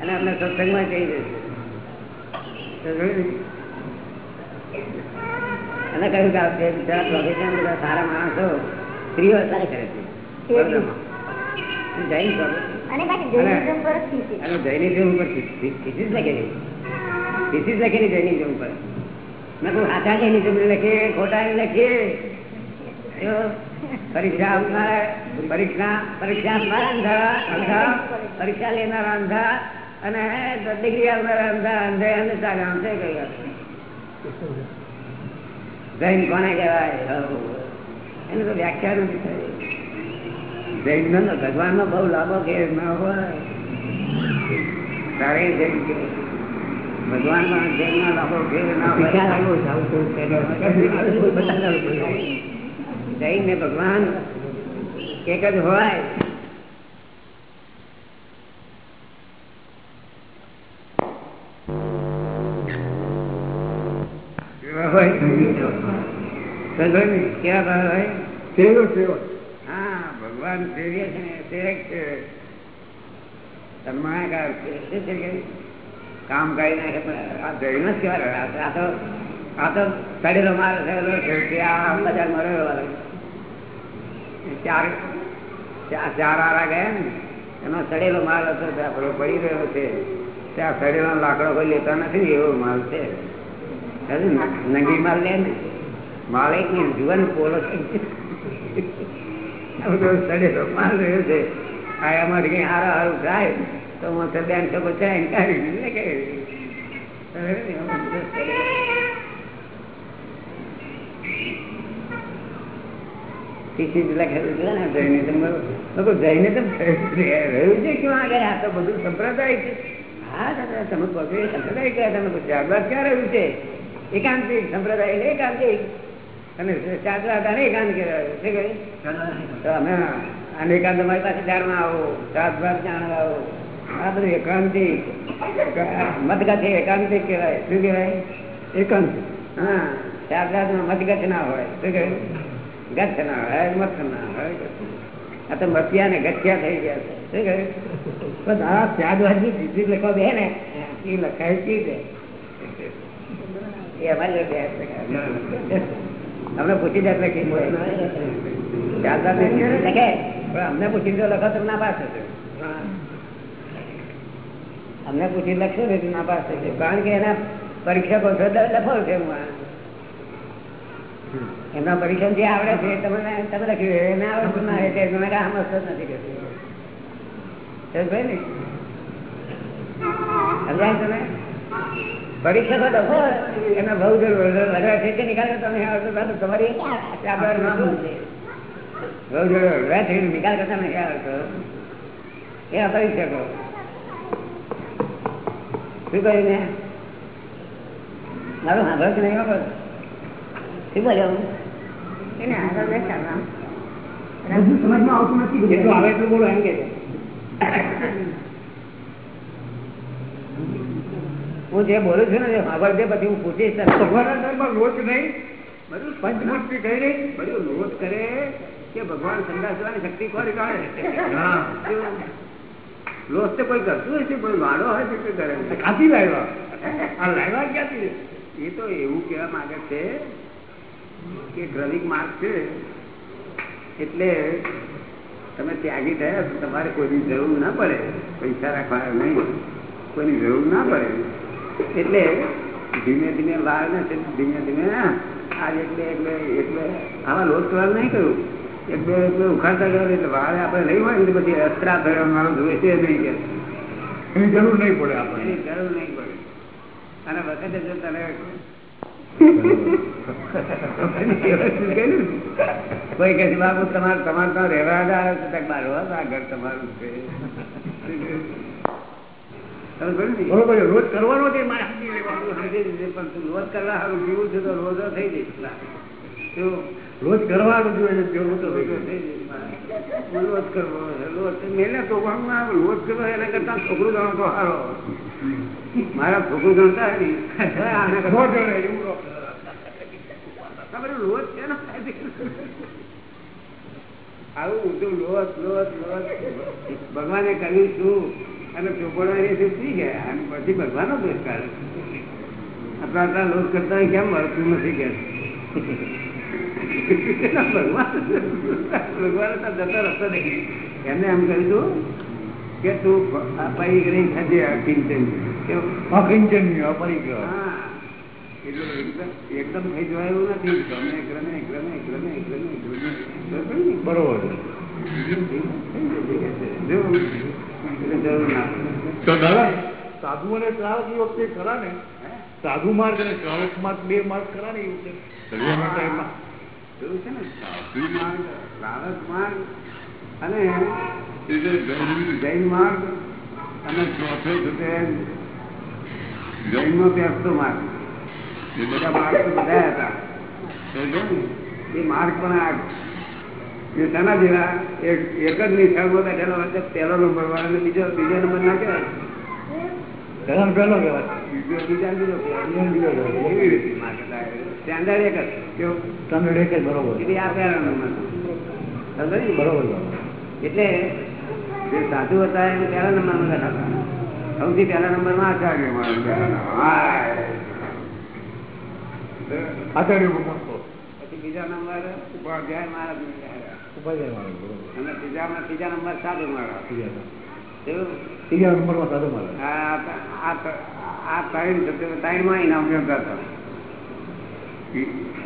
અને અમને સત્સંગમાં કહી કહ્યું કે આ બિચારા પ્રોફેશન બધા સારા માણસો સ્ત્રીઓ અત્યારે કરે છે જૈન ઉપર ખોટા લખીએ પરીક્ષા આપનારા પરીક્ષા પરીક્ષા અંધા અંધા પરીક્ષા લેનારા અંધા અને ડિગ્રી આવનારા અંધા અંધે અંધતા ગામ છે કઈ જૈન કોને કહેવાય? એની તો વ્યાખ્યા નથી થઈ જૈન નો ભગવાન નો બહુ લાભો કે ન હોય. તારે જૈન કે ભગવાન જૈન નો લાભો કે ના હોય જૈન ને ભગવાન એક જ હોય કેવા હોય કેવા ભાવ હોય સેવો સેવો હા ભગવાન સેવ્ય છે ને સેવક છે સન્માનકાર છે શું છે કે કામ કરી નાખે પણ આ જઈને જ કહેવાય આ આ તો આ તો સડેલો માર થયેલો છે કે આ બજાર મળેલો વાળો ચાર ચાર આરા ગયા ને એનો સડેલો માલ હતો, ત્યાં પડી રહ્યો છે. ત્યાં સડેલો લાકડો કોઈ લેતા નથી, એવો માલ છે. નંગી માલ લે ને. માલ એક જુવાન પોલો છે. સડેલો માલ રહ્યો છે. આ અમારે કઈ હારા હારું થાય, તો હું તો બેન તો બચાવીને કાઢી દીધું કે રહ્યું છે ક્યાં આગળ આ તો બધું સંપ્રદાય છે? હા દાદા તમે પોતે સંપ્રદાય કયા તમે ત્યારબાદ ક્યાં રહ્યું છે? એકાંતિક સંપ્રદાય એટલે એકાંતિક અને ચાદરા એકાંત કહેવાય છે કે તો અમે અને એકાંત તમારી પાસે જાણવા આવો ચાદરા જાણવા આવો. આ બધું એકાંતિક મતગત એકાંતિક કહેવાય શું કહેવાય? એકાંત. હા ચાદરા મતગત ના હોય શું કહેવાય? ગચ્છ ના હોય મત ના હોય આ તો મતિયા ને ગઠિયા થઈ ગયા તે. અમને પૂછી જાય લખી? અમને પૂછી જો લખો તો ના પાસ થશે અમને પૂછી લખશો ને તો ના પાસ કારણ કે એના પરીક્ષકો લખો છે હું. એમના પરીક્ષણ જે આવડે છે તમને તમે લખ્યું એને આવડતું ના એટલે તમે કાંઈ સમજતો જ નથી કરતું સમજાય ને? સમજાય તમે પરીક્ષકો તો એમના બહુ જરૂર છે નિકાલ તમે તમારી આપણા છે બહુ જરૂર છે નિકાલ કરતા નથી આવડતો એ પરીક્ષકો શું કહ્યું ને મારું સાંભળ નહીં શું બોલ્યો એને આગળ બેસાડવા. બધું સમજમાં આવતું નથી જેટલું આવે એટલું બોલો એમ કે હું જે બોલું છું ને ખબર છે પછી હું પૂછીશ ભગવાન લોચ નહીં બધું પંચમૂર્તિ કહી નહીં બધું લોટ કરે કે ભગવાન સંદાસવાની શક્તિ કોરી કાઢે? લોસ લોટ તો કોઈ કરતું હશે કોઈ વાળો હોય તો કરે. ખાતી લાવ્યા. આ લાવ્યા ક્યાંથી? એ તો એવું કહેવા માંગે છે કે દ્રવિક માર્ગ છે એટલે તમે ત્યાગી થયા તો તમારે કોઈની જરૂર ના પડે પૈસા રાખવા નહીં કોઈની જરૂર ના પડે. એટલે ધીમે ધીમે વાર ને ધીમે ધીમે આજ એટલે એટલે એટલે આવા લોટ કરવા નહીં કહ્યું એક બે એક બે ઉખાડતા ગયા એટલે વાળ આપણે નહીં હોય ને પછી અસ્ત્રા ધરવા મારો છે નહીં કે. એની જરૂર નહીં પડે આપણે એની જરૂર નહીં પડે. અને વખતે જો તને કોઈ છે બાબુ તમારે તમારે ત્યાં રહેવા બાર આ ઘર તમારું છે? બરોબર રોજ કરવાનો છે મારે. તું પણ રોજ કરવા સારું જીવું છે તો રોજો થઈ જઈશ રોજ કરવાનું જોઈએ. રોજ કરવો છે. રોજ મેલે તો રોજ કરવો એના કરતા છોકરું ગણો તો સારો મારા છોકરું ગણતા હોય ને, તો આના નો કરતા જણે એવું નો. તમારે રોજ છે ને? આવું ઊંધું લોત લોત લોત ભગવાને કર્યું શું? અને ચોપડવાની છે થઈ ગયા? અને પછી ભગવાનનો દોષ કાઢે આપણા આટલા લોટ કરતા કેમ મળતું નથી કે? ભગવાન ભગવાન તો રસ્તો નહીં એમને એમ કહ્યું હતું કે તું અપાઈ ગઈ થશે કિંચન કેવું? અકિંચનીય અપરિગ્રહ. હા. એકદમ થઈ જવાય એવું નથી. ગમે ક્રમે ક્રમે ક્રમે ક્રમે બરોબર ને? ના. તો દાદા સાધુ અને શ્રાવક એ વખતે ખરા ને? સાધુ માર્ગ અને શ્રાવક માર્ગ બે માર્ગ ખરા ને એ વખતે? છે ને? સાધુ માર્ગ શ્રાવક માર્ગ અને જૈન- જૈન માર્ગ અને ચોથો છે તે જૈનનો માર્ગ. એ બધા માર્ગ બધા હતા? એ માર્ગ પણ આ એ જેવા એક જ નિશાળમાં બેઠેલો હોય તો પહેલો નંબર વાળા બીજો બીજો નંબર ના કહેવાય પહેલા કહેવાય બીજો બીજા બીજો. એવી હતા. એક જ તમને એક જ બરોબર એટલે આ પહેલા નંબર બરોબર એટલે જે સાધુ હતા એને પહેલા નંબરમાં બેઠા હતા સૌથી પહેલા નંબરમાં આચાર્ય હાય. આચાર્ય બીજા નંબર ઉપાધ્યાય મહારાજ ઉપાધ્યાય માર્ગ અને ત્રીજા ત્રીજા નંબર સાધુ મહારાજ. ત્રીજા નંબરમાં સાધુ માર્ગ આ આ આ ત્રણ છે ઇનામ મેળવતા હતા.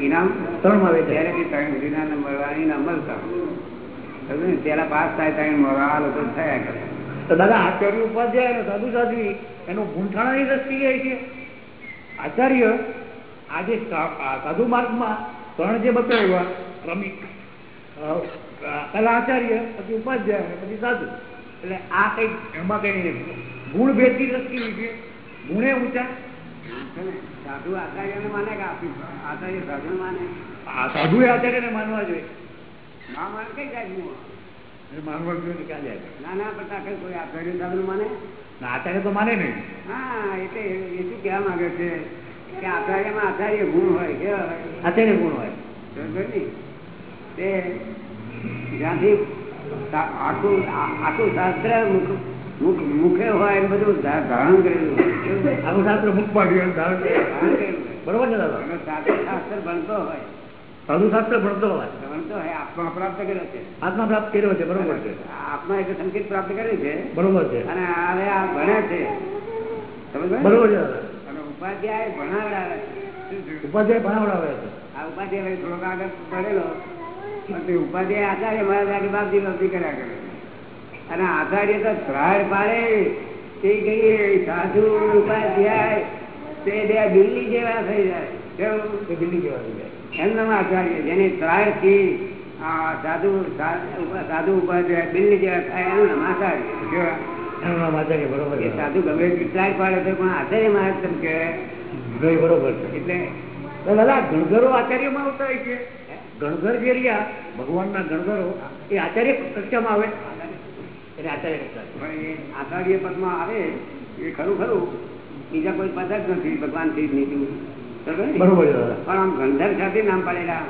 ઇનામ? ત્રણમાં વેચાય. ત્યારે બી ત્રણ સુધીના નંબર ઇનામ મળતા. પેલા પાસ થાય ત્રણ મળવા આ લોકો થયા કરે. તો દાદા આચાર્ય ઉપાધ્યાય સાધુ સાધ્વી એનું ગુંઠાણાની દ્રષ્ટિએ છે. આચાર્ય આજે સાધુ માર્ગમાં ત્રણ જે બતાવ્યા ક્રમિક પેલા આચાર્ય પછી ઉપાધ્યાય અને પછી સાધુ. એટલે આ કઈ એમાં કઈ ગુણ ભેદની દ્રષ્ટિ છે. ગુણે ઊંચા? સાધુ આચાર્યને માને કે આપી? આચાર્ય સાધુ માને. આ સાધુ આચાર્યને માનવા જોઈએ. ના માને કઈ જાય માનવા જોઈએ ક્યાં જાય ના ના પણ કઈ કોઈ આચાર્ય સાધુ માને? આચાર્ય તો માને નહીં. હા એટલે એ શું કહેવા માંગે છે? કે આચાર્યમાં આચાર્ય ગુણ હોય કેવા હોય આચાર્ય ગુણ હોય. તે જ્યાંથી આખું આખું શાસ્ત્ર મુખ- હોય એ બધું ધારણ કરેલું શાસ્ત્ર મુખ પાડ્યું ધારણ કરેલું બરોબર છે દાદા? શાસ્ત્ર ભણતો હોય. સાધુ શાસ્ત્ર ભણતો હોય. ભણતો હોય આત્મા પ્રાપ્ત કર્યો છે. આત્મા પ્રાપ્ત કર્યો છે બરોબર છે. આત્મા એક સંકેત પ્રાપ્ત કર્યું છે. બરોબર છે. અને હવે આ ભણે છે. બરોબર છે ઉપાધ્યાય ભણાવડાવે ઉપાધ્યાય ભણાવડાવે છે. આ ઉપાધ્યાય થોડોક આગળ ભણેલો ઉપાધ્યાય આચાર્ય મારા દાદી બાપજી બાપજી કર્યા કરે અને આચાર્ય તો ત્રાડ પાડે. તે કહીએ સાધુ ઉપાધ્યાય તે બે દિલ્હી જેવા થઈ જાય. કેવું દિલ્હી જેવા થઈ જાય. એમનામ આચાર્ય જેની ત્રાડથી સાધુ સાધુ ઉપાધ્યાય દિલ્હી જેવા થાય એનું નામ આચાર્ય કેવા આચાર્ય બરોબર એ સાધુ ગમે કેટલાય પાડે પણ આચાર્ય મહારાજ તેમ કહેવાય બરોબર એટલે દાદા ગણધરો આચાર્યમાં આવતા છે. ગણધર જે રહ્યા ભગવાનના ગણધરો એ આચાર્ય કક્ષામાં આવે. એટલે આચાર્ય કક્ષા એ આચાર્ય પદમાં આવે એ ખરું ખરું. બીજા કોઈ પદ જ નથી ભગવાનથી જ બરોબર બરોબર પણ આમ ગંધર સાથે નામ પાડેલા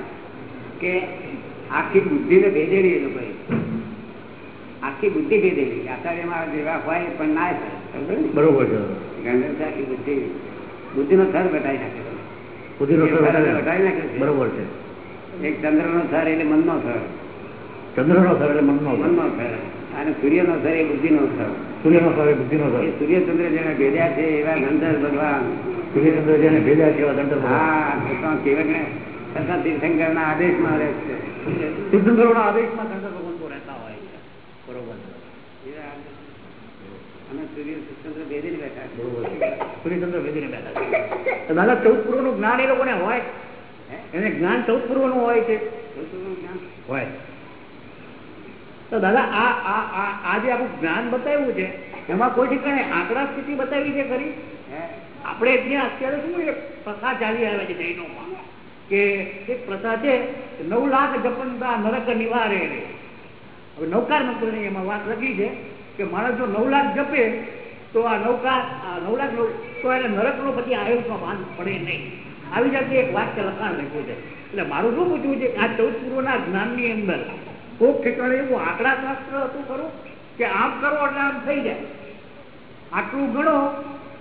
કે આખી બુદ્ધિ ને ભેદેલી એ લોકોએ. આખી બુદ્ધિ ભેદેલી આચાર્યમાં જેવા હોય પણ ના બરોબર આખી બુદ્ધિ બુદ્ધિનો થર ઘટાઈ નાખે બુદ્ધિ નો વધારે. નાખે. બરોબર છે. એક ચંદ્ર નો થર એટલે મનનો થર. ચંદ્રનો સ્વર એટલે મનનો સ્વર. મનનો થર. અને સૂર્યનો થર એ બુદ્ધિનો થર. સૂર્યનો સ્વર એ બુદ્ધિનો સ્વર સૂર્ય સૂર્યચંદ્ર જેને ભેદ્યા છે એવા ગંધર ભગવાન. સૂર્યચંદ્ર જેને ભેદ્યા છે એવા ગંધર ભગવાન. હા તો તો કેવળ તીર્થંકર ના આદેશમાં રહે છે. તીર્થંકરોના આદેશમાં આદેશમાં ગંધર છે બરોબર. દાદા ચૌદ પૂર્વનું જ્ઞાન એ લોકોને હોય. એને જ્ઞાન ચૌદ પૂર્વનું હોય છે. હોય. તો દાદા આ આ આ આ જે આપણું જ્ઞાન બતાવ્યું છે એમાં કોઈ ઠીકાણે આંકડા સ્થિતિ બતાવી છે ખરી? આપણે ત્યાં અત્યારે શું એક પ્રથા ચાલી આવે છે જૈનોમાં કે એક પ્રથા છે નવ લાખ જપનતા નરક નિવારે હવે નવકાર મંત્રની એમાં વાત લખી છે કે માણસ જો નવ લાખ જપે તો આ નૌકા આ નવ લાખ તો એને નરકનો પછી આયુષમાં ભાન પડે નહીં. આવી જાતની એક વાક્ય લખાણ લખ્યું છે. એટલે મારું શું પૂછવું છે કે આ ચૌદ પૂર્વના જ્ઞાનની અંદર કોક ઠેકાણે એવું આંકડા શાસ્ત્ર હતું ખરું? કે આમ કરો એટલે આમ થઈ જાય. આટલું ગણો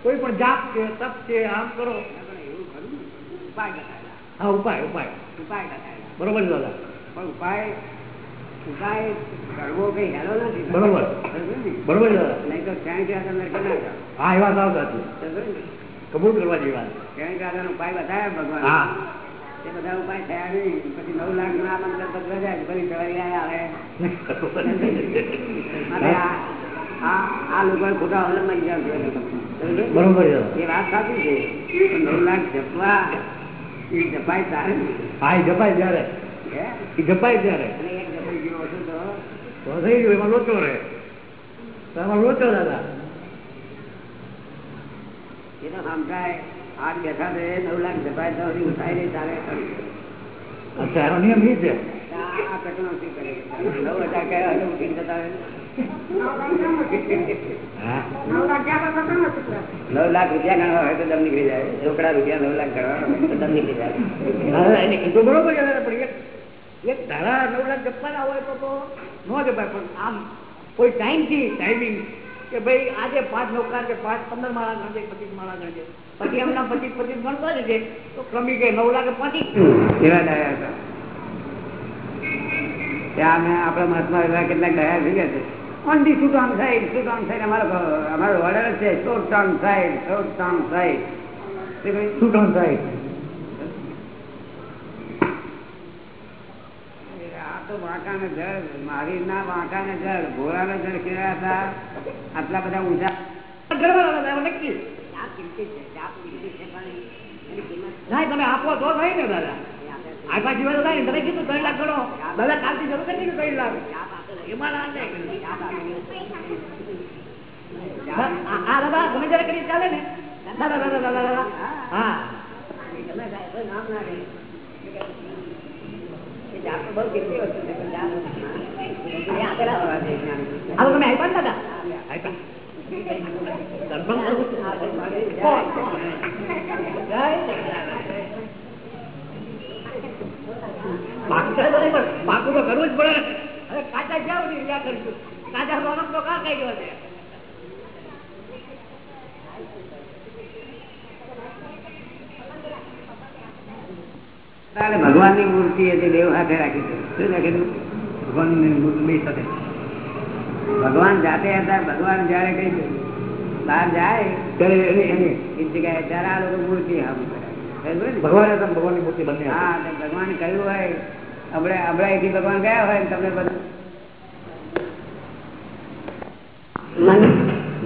કોઈ પણ જાપ છે તપ છે આમ કરો. એવું ખરું ઉપાય હા ઉપાય. ઉપાય ઉપાય બરોબર દાદા? પણ ઉપાય કબૂલ કરવા જેવી વાત શ્રેણી ક્યાં ઉપાય બતાવ્યા ભગવાન? હા. બધા ઉપાય થયા નહીં. પછી નવ લાખ ના મંત્ર પત્ર જાય ફરી સવારી આ- આ આ લોકો ખોટા અવલંબન ગયા બરોબર? એ વાત સાચી છે. નવ લાખ જપવા એ જપાય તારે હા જપાય ત્યારે? એ જપાય ત્યારે. અને એક ગયો તો? તો થઈ ગયું એમાં લોચો રહે. તો એમાં લોચો દાદા. એ તો સમજાય. આજ બેઠા નવ લાખ જપાય તો હજી નહીં ચાલે અચ્છા નિયમ એ છે. આ આ શું કરે? નવ હજાર જતા નવ લાખ રૂપિયા ગણવા હોય તો દમ નીકળી જાય. રોકડા રૂપિયા નવ લાખ ગણવા હોય તો દમ નીકળી જાય. બરોબર એક ધારા નવ લાખ જપવાના હોય તો ન જપાય પણ આમ કોઈ ટાઈમથી ટાઈમિંગ કે ભાઈ આજે પાંચ નૌકાર કે પાંચ પંદર માળા ગણજે પચીસ માળા ગણજે પછી એમના પચીસ પચીસ ગણતા જશે તો ક્રમિક નવ લાખ પહોંચી એવા ડાયા હતા. ત્યાં અમે આપણા મહાત્મા એવા કેટલાક ડાયા થઈ ગયા છે. On the shoot on side shoot on side અમારો અમારો ઓર્ડર છે short on side short on side શું ટન થાય? આ વાંકા ને જળ મહાવીરના વાંકાને જળ ઘોડાના જળ કેવા હતા? આટલા બધા ઊંચા ના તમે આપો તો ને દાદા. આખા જીવન તમે દાદા, કાલથી ના ગમે ત્યારે કરી ને ગમે થાય તો નામ ના રહે. એ જાપ તો બહુ કિંમતી વસ્તુ છે તમે આપ્યા દાદા. પાકું તો કરવું જ પડે. હવે કાચા કરીશું? કાચા રોનક તો કા કઈ ગયો છે? તારે ભગવાનની મૂર્તિ હતી દેવ હાથે રાખી શું રાખેલું ભગવાનની મૂર્તિ બે સાથે. ભગવાન જાતે હતા ભગવાન જયારે કઈ બહાર જાય ત્યારે આ લોકો મૂર્તિ ભગવાન હતા ને મૂર્તિ બંને હા ભગવાન કહ્યું હોય હમણાં અહીંથી ભગવાન ગયા હોય તમને બધું.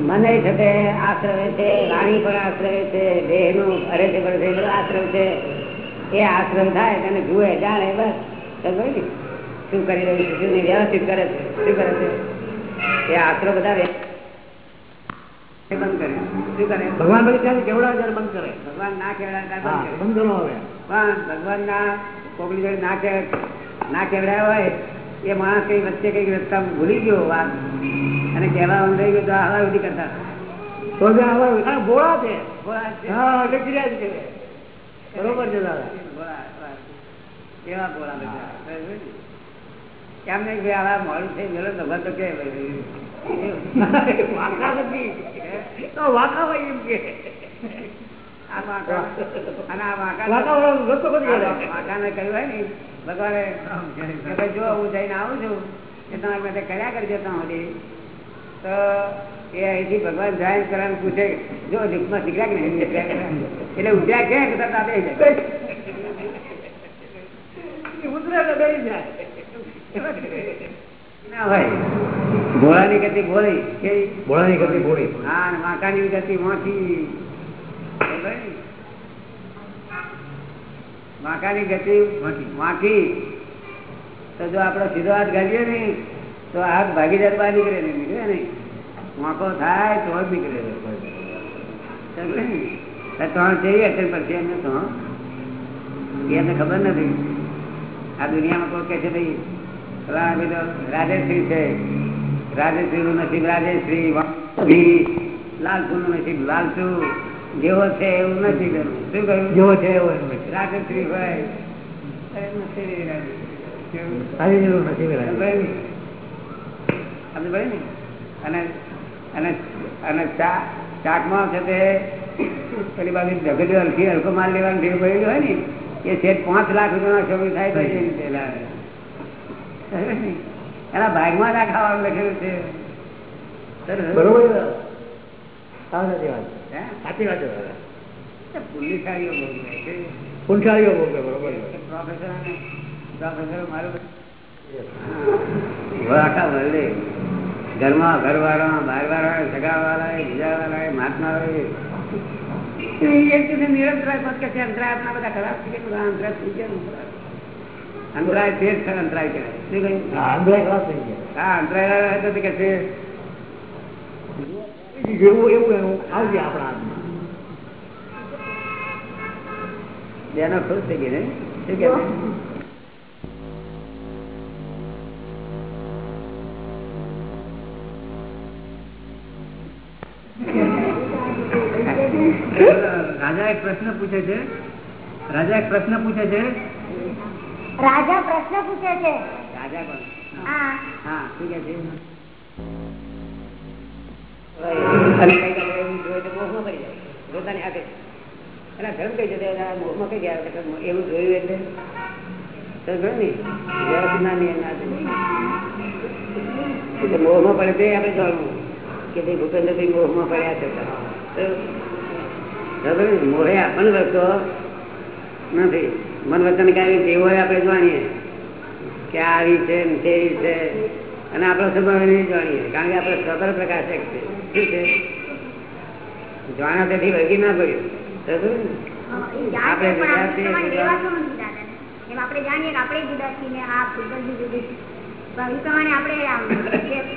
મને છે તે આશ્રવે છે રાણી પણ આશ્રવે છે દેહનું નું ફરે છે એ છે. એ આશ્રમ થાય તેને જુએ જાણે બસ. શું કરી રહ્યું છે? શું વ્યવસ્થિત કરે છે. શું કરે છે? એ આશ્રમ બધા બંધ કરે. શું કરે? ભગવાન બંધ કરે? ના કહેવાય બંધ કરો. હવે પણ ભગવાન ના કોકની જોડે ના કે ના કેવડાય હોય એ માણસ કઈ વચ્ચે કઈ રસ્તા ભૂલી ગયો વાત. અને કહેવા થઈ ગયો તો હવા ઉધી કરતા ભોળા છે. ભોળા છે. હા એટલે ગિર્યા જ છે. બરોબર છે દાદા. કેવા? કેમ નહીં ભાઈ આવા મોડું થઈ ગયેલો ભગવાન તો કે વાંકા નથી. તો વાંકા હોય એમ કે. ભગવાને જો હું જઈને આવું છું એ તમારે માટે કર્યા કરજો ત્યાં સુધી તો એ અહીંથી ભગવાન જાય કરવાનું પૂછે જો દુઃખમાં શીખ્યા કે નહીં? એટલે ઉઠ્યા કે તરત આપે જાય. ઉતરે તો બેસી જાય. ના હોય. ભોળાની ગતિ ભોળી. ભોળાની ગતિ ભોળી. હા વાંકાની ગતિ મોટી વાંકાની ગતિ વાંકી. તો જો આપડે સીધો હાથ ગાડીએ ને તો હાથ ભાગીદાર બહાર નીકળે નહીં નીકળે નહીં. વાંકો થાય તો જ નીકળે. ત્રણ જઈએ અત્યારે પછી એમને તો એમને ખબર નથી. આ દુનિયામાં કોઈ કહે છે ભાઈ ભાઈ તો રાજેશ્રી છે. રાજેશ્રી નું નસીબ રાજેશ્રી લાલસુ નું નસીબ લાલસુ જેવો છે એવું નથી કરવું. શું કહ્યું? જેવો છે એવો. રાજેશ્રી હોય નસીબ રાજેશ્રી. સમજ ભાઈ ને? અને અને અને ચા ચાકમાં છે તે પેલી બાજુ ઢગલીઓ હલકી હલકો માલ લેવાનું ભેગું ભરેલું હોય ને એ છે પાંચ લાખ રૂપિયાનો છોકરી થાય છે એ રીતે લાવે. સમજ ને? એના ભાગમાં ના ખાવાનું લખેલું છે બરોબર સાચી વાત છે. સાચી વાત બહુ કે બરોબર પ્રોફેસર પ્રોફેસર મારું. આખા વર્લ્ડે ઘરમાં ઘરવાળા બહારવાળા સગાવાળા બીજાવાળા મહાત્મા નિરંતરાય પદ કે છે અંતરાય આપણા બધા ખરાબ થઈ ગયા અંતરાય થઈ ગયા અંતરાય. તે જ અંતરાય કહેવાય શું કહ્યું? હા, અંધારા ખરાબ થઈ ગયા. હા અંતરાય હતો કે છે. જેવું એવું એવું. આવજે આપણા હાથમાં. બેનો ખુશ થઈ ગઈ ને? શું રાજા એક પ્રશ્ન પૂછે છે. રાજા એક પ્રશ્ન પૂછે છે. રાજા પ્રશ્ન પૂછે છે. રાજા કોણ હા. હા શું કે છે? પોતાની હાથે. એના ધર્મ કઈ જશે એના મોહમાં કઈ ગયા એવું જોયું એટલે? મોહમાં પડે તે આપણે જાણવું કે ભાઈ ભૂપેન્દ્રભાઈ મોહમાં પડ્યા છે? મોહે આપણને લખતો નથી. મન વચન કાંઈ તેવો આપણે જાણીએ કે આ આવી છે ને તેવી છે. અને આપણો સ્વભાવ નહીં જાણીએ કારણ કે આપણે સ્વતંત્ર પ્રકાશક છે. શું છે? જાણ્યા તેથી વળગી ના પડ્યું. આપણે જાણીએ કે આપણે જુદા છીએ આ ભૂગોળથી જુદી એ પ્રમાણે આપણે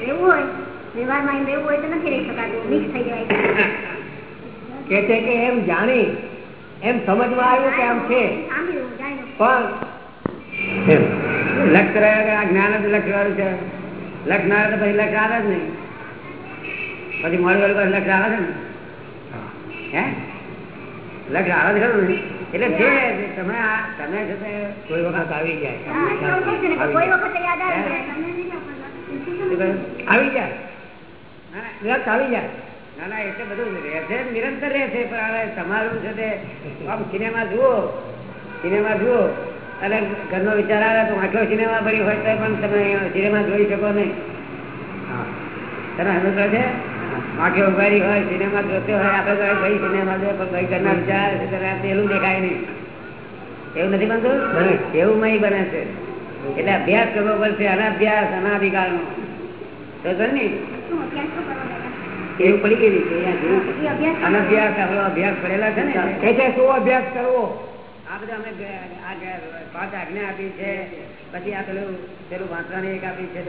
રહેવું હોય વ્યવહારમાં એમ રહેવું હોય તો નથી રહી શકાતું મિક્સ થઈ જવાય. કે છે કે એમ જાણી એમ સમજમાં આવ્યું કે આમ છે. પણ લક્ષ રહ્યા જ્ઞાન જ લક્ષ છે. લક્ષ ના આવે તો પછી લક્ષ આવે જ નહીં. પછી મોડી વાળી પાસે લક્ષ આવે છે ને? હે? લક્ષ આવે છે ખરું ને? એટલે જે તમે આ તમે છે તે કોઈ વખત આવી જાય. આવી જાય. લક્ષ આવી જાય. ના, ના. એટલે બધું રહેશે નિરંતર રહેશે પણ તમારું છે તે આમ સિનેમા જુઓ સિનેમા જુઓ અને ઘરનો વિચાર આવે તો આટલો સિનેમા ભરી હોય તો પણ તમે સિનેમા જોઈ શકો નહીં. તને સમજ છે આંખે ઉભારી હોય સિનેમા જોતો હોય આપણે તો ભાઈ સિનેમા જોયો પણ ભાઈ ઘરના વિચાર પેલું દેખાય નહીં. એવું નથી બનતું? એવું મય બને છે. એટલે અભ્યાસ કરવો પડશે અનાભ્યાસ અનાધિકારનો. તો ને શું અભ્યાસ તો કરવો દાદા? એવું પડી ગઈ જેવું. અભ્યાસ પડેલા છે ને કે શું અભ્યાસ કરવો? આ બધા અમે પાંચ આજ્ઞા આપી છે પછી આ પેલું પેલું વાંચવાની એક આપી છે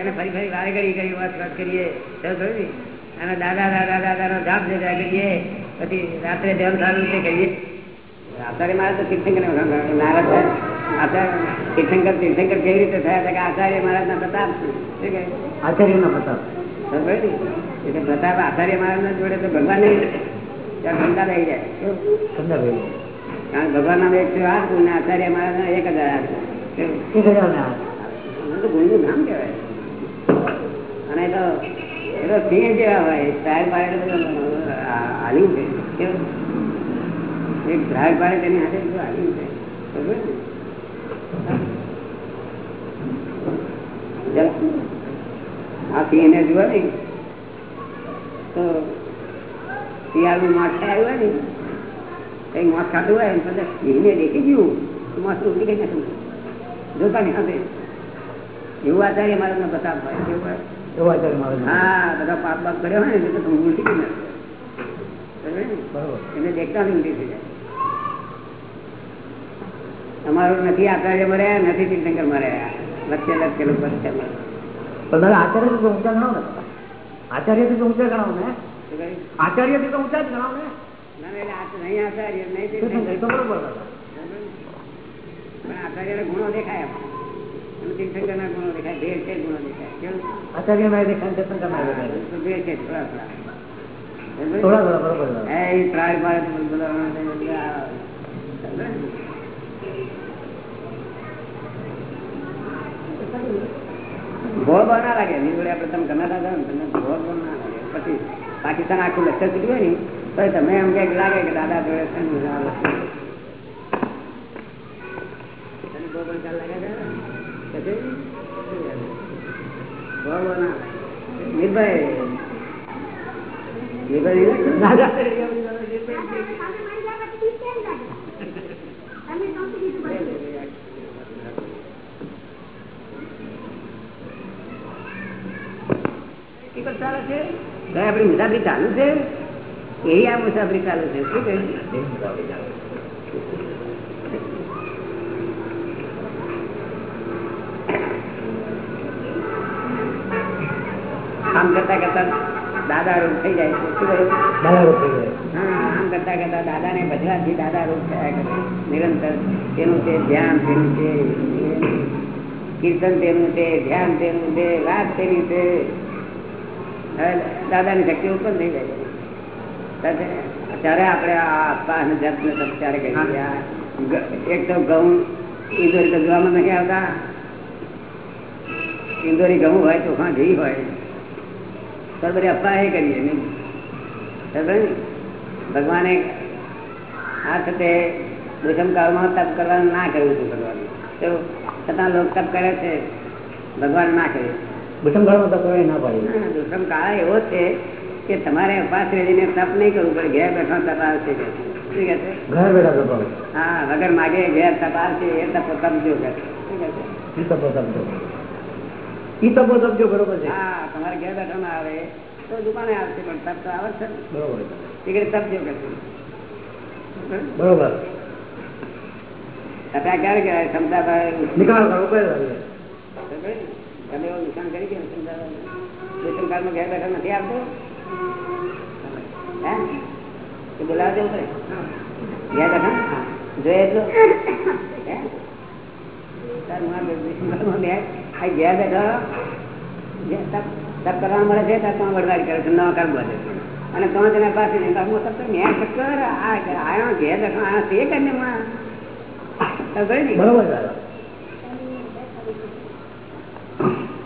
એને ફરી ફરી વારે ઘડી કરી વાત વાત કરીએ ને? અને દાદા દાદા દાદાનો જાપ જતા કરીએ પછી રાત્રે ધ્યાન સારું રીતે કરીએ. અત્યારે મારે તો તીર્થંકર નારાજ આચાર્ય તીર્થંકર તીર્થંકર કેવી રીતે થયા હતા કે આચાર્ય મહારાજ ના પ્રતાપ કહે? આચાર્યનો પ્રતાપ. સમજ ને? એટલે પ્રતાપ આચાર્ય મહારાજ જોડે તો ભગવાન નહીં ત્યાં ઘંટા લઈ જાય. કારણ ભગવાન નામ એક છે આ અને આચાર્ય મહારાજ ના એક હજાર ને આઠ ગુણનું નામ કહેવાય. અને તો એ તો સિંહ જેવા હોય. સાહેબ પાડે હાલ્યું છે? એક ઝાડ પાડે તેની હાથે હાલ્યું છે. ખબર ને? આ આ સિંહને જુઓ ને તો શિયાળનું આવ્યું ને કઈ માસ ખાધું હોય ને પછી સિંહને દેખી ગયું. તો માસ ઉડી ગઈ નાખું જોતા નહીં એવું આચાર્ય મારા બતાવ હોય. કેવું? આચાર્ય મારે હા બધા પાપ બાપ કર્યો હોય ને તો ઉલટી ગઈ નાખે બરાબર ને? બરોબર. એને દેખતા જ ઉલટી થઈ જાય અમારું નથી આચાર્ય મર્યા નથી તીર્થંકર મળ્યા લક્ષ્ય લક્ષ્ય લોકો આચાર્યથી તો ઊંચા ને આચાર્યથી તો ઊંચા ગણાવ ને. આચાર્યથી તો ઊંચા જ ગણાવ ને. આચાર્ય દેખાય. ભોળ ના લાગે. એની જોડે આપણે તમે ગમે ત્યાં જાઓ ને, તમને ભોળ ના પછી પાકિસ્તાન આખું લક્ષ્ય છૂટ્યું હોય ને તો તમે એમ કે લાગે કે દાદા જોડે છે નિર્ભય. આ વસ્તુ. તને ભોળ બહુ ખ્યાલ લાગે છે? પછી? ભોળ બહુ ના લાગે. નિર્ભય નિર્ભય પણ ચાલે છે? તો આપણી મુસાફરી ચાલુ છે? એ આ મુસાફરી ચાલુ છે. શું કહે આમ કરતા કરતા દાદા રોગ થઈ જાય છે. શું કહ્યું હા આમ કરતા કરતા દાદા ને બદલાથી દાદા રોગ થયા કરે. નિરંતર તેનું તે ધ્યાન તેનું તે કીર્તન તેનું તે ધ્યાન તેનું તે વાત તેની તે. દાદા ની શક્તિ ઉત્પન્ન થઈ જાય. ત્યારે આપણે આ આપવા અને જાતને તપ ત્યારે ગ- એક તો ઘઉં ઇન્દોરી ગજવામાં નહીં આવતા. ઇન્દોરી ઘઉં હોય ચોખા ઘી હોય તો બધી અપવા એ કરીએ નહીં. ને? ભગવાને આ સાથે દુષ્મ કાળમાં તપ કરવાનું ના કર્યું હતું ભગવાન. તો છતાં લોકો તપ કરે છે. ભગવાન ના કહ્યું વિષમગાળમાં તો કોઈ ના પાડી. હા, એવો છે કે તમારે તપ નહીં કરવું પડે ઘેર બેઠો તપ આવશે ઘર બેઠા તપ હા વગર માગે ઘેર તપ આવશે એ તપ તપજો તપો તપજો ઈ તપો તપજો બરોબર છે. હા તમારે ઘેર બેઠો ના આવે તો દુકાને આવશે પણ તપ તો આવે છે. બરોબર ટીકડી તપજો કરશે બરોબર. તપ્યા ક્યારે કહેવાય? ક્ષમતા નિકાલ કઈ તમે એવું નુકસાન કરી કે દુષ્મ કાળમાં ઘેર બેઠા નથી આવતો? હે? પડે ઘેર બેઠા? જોઈએ એટલું. મળે કરે છે? નવા કર્મ વધે છે. અને તમે તેને પાસે મેં ચક્કર આયો, ઘેર બેઠો. આ તે કરીને બરોબર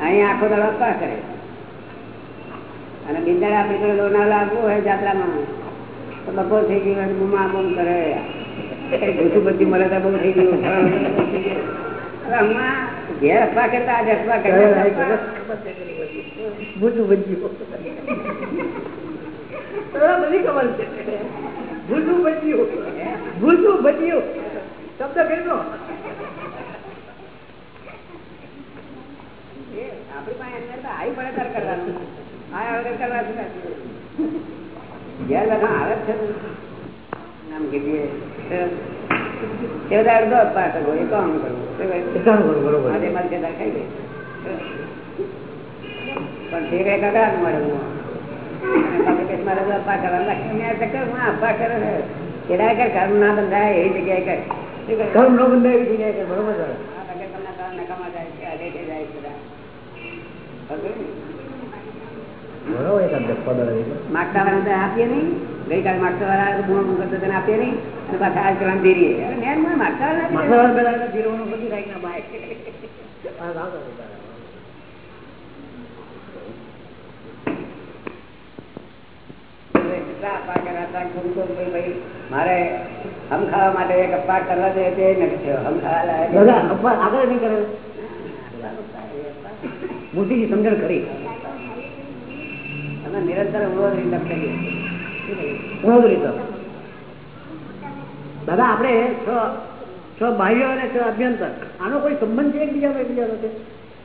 અહીંયા આખો દાડો અપવાસ કરે. અને બિંદર આપણે કોઈ લોનાવાલા આપવું હોય જાત્રામાં. તો બપોર થઈ ગયું હોય બૂમા બૂમ કરે. ભૂસું બધું મળે તો બહુ થઈ ગયું. હમણાં ઘેર અફવા કરતા આજે અફવા કરતા બધી ખબર છે. ભૂસું બચ્યું ભૂસું બચ્યું શબ્દ કહેતો એ આપણી પાસે તો આવી પડે તાર કરવાનું. આ વગર કરવા શું ઘેર બેઠા આવે છે નામ કીધીએ તો અડધો અપવાસ કરવો. એ કરવું શું કહે? એકાણું કરો બરોબર. આજે મારી જતા ખાઈ લે. પણ તે કઈ કકડાટ મળે હું. અને પાછું કે મારે તો અપા કરવા લાગે ચક્કરમાં અપા કરે છે કેડા કર કર્મ ના બંધાય એવી જગ્યાએ કર. કર્મ ન બંધાય એવી જગ્યાએ કે બરોબર તમને કર્મ નકામા જાય છે આડે જાય બધા. સમજ્યો ને? બરોબર એક અભ્યાસ પદાર્થ છે. માગતા વાળા આપીએ નહીં. ગઈકાલે માગતા વાળા તેને આપીએ નહીં. અને પાછા આજ કરવાનું ધીરીએ મને માગતા વાળા બધું બાય. મારે હમ ખાવા માટે એક કરવા દે તે નથી થયો. હમ ખાવા આગળ નહીં કરે. મૂર્તિની સમજણ કરી. અને નિરંતર દાદા આપણે છ છ બાહ્ય અને છ અભ્યંતર. આનો કોઈ સંબંધ છે એકબીજાનો એકબીજાનો છે?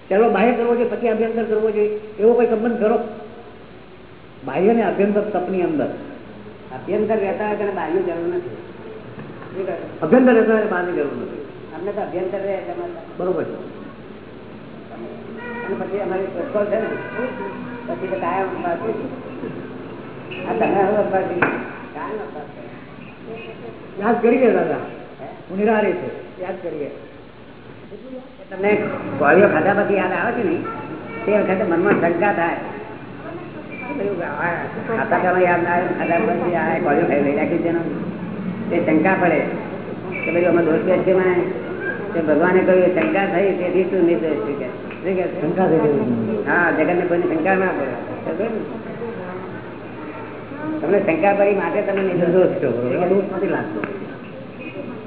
ચાલો બાહ્ય કરવો જોઈએ પછી અભ્યંતર કરવો જોઈએ. એવો કોઈ સંબંધ કરો બાહ્ય ને અભ્યંતર તપની અંદર. અભ્યંતર રહેતા હોય તેને બહારની જરૂર નથી. અભ્યંતર રહેતા હોય બહારની જરૂર નથી. અમને તો અભ્યંતર રહે બરોબર છે. અને પછી અમારી પ્રોટોકોલ છે ને પછી તો કાયમ અપવાસ આ તમે હવે અપવાસ કાયમ અપવાસ યાદ કરીએ દાદા? હે? હું નિરારી છે. યાદ કરીએ તમને ગોળીઓ ખાધા પછી યાદ આવે છે ને? તે વખતે મનમાં શંકા થાય. ખાતા યાદ ના આવે ખાધા પછી આ કોળીઓ ખાઈ લઈ રાખી છે તે શંકા પડે. કે ભાઈ અમે દોષ છે મને તે ભગવાને કહ્યું શંકા થઈ તેથી તું નિર્દોષ કે? શંકા થઈ ગઈ. હા જગત ને કોઈની શંકા ના પડે. તમને શંકા પડી માટે તમે નિર્દોષ છો. નથી લાગતો.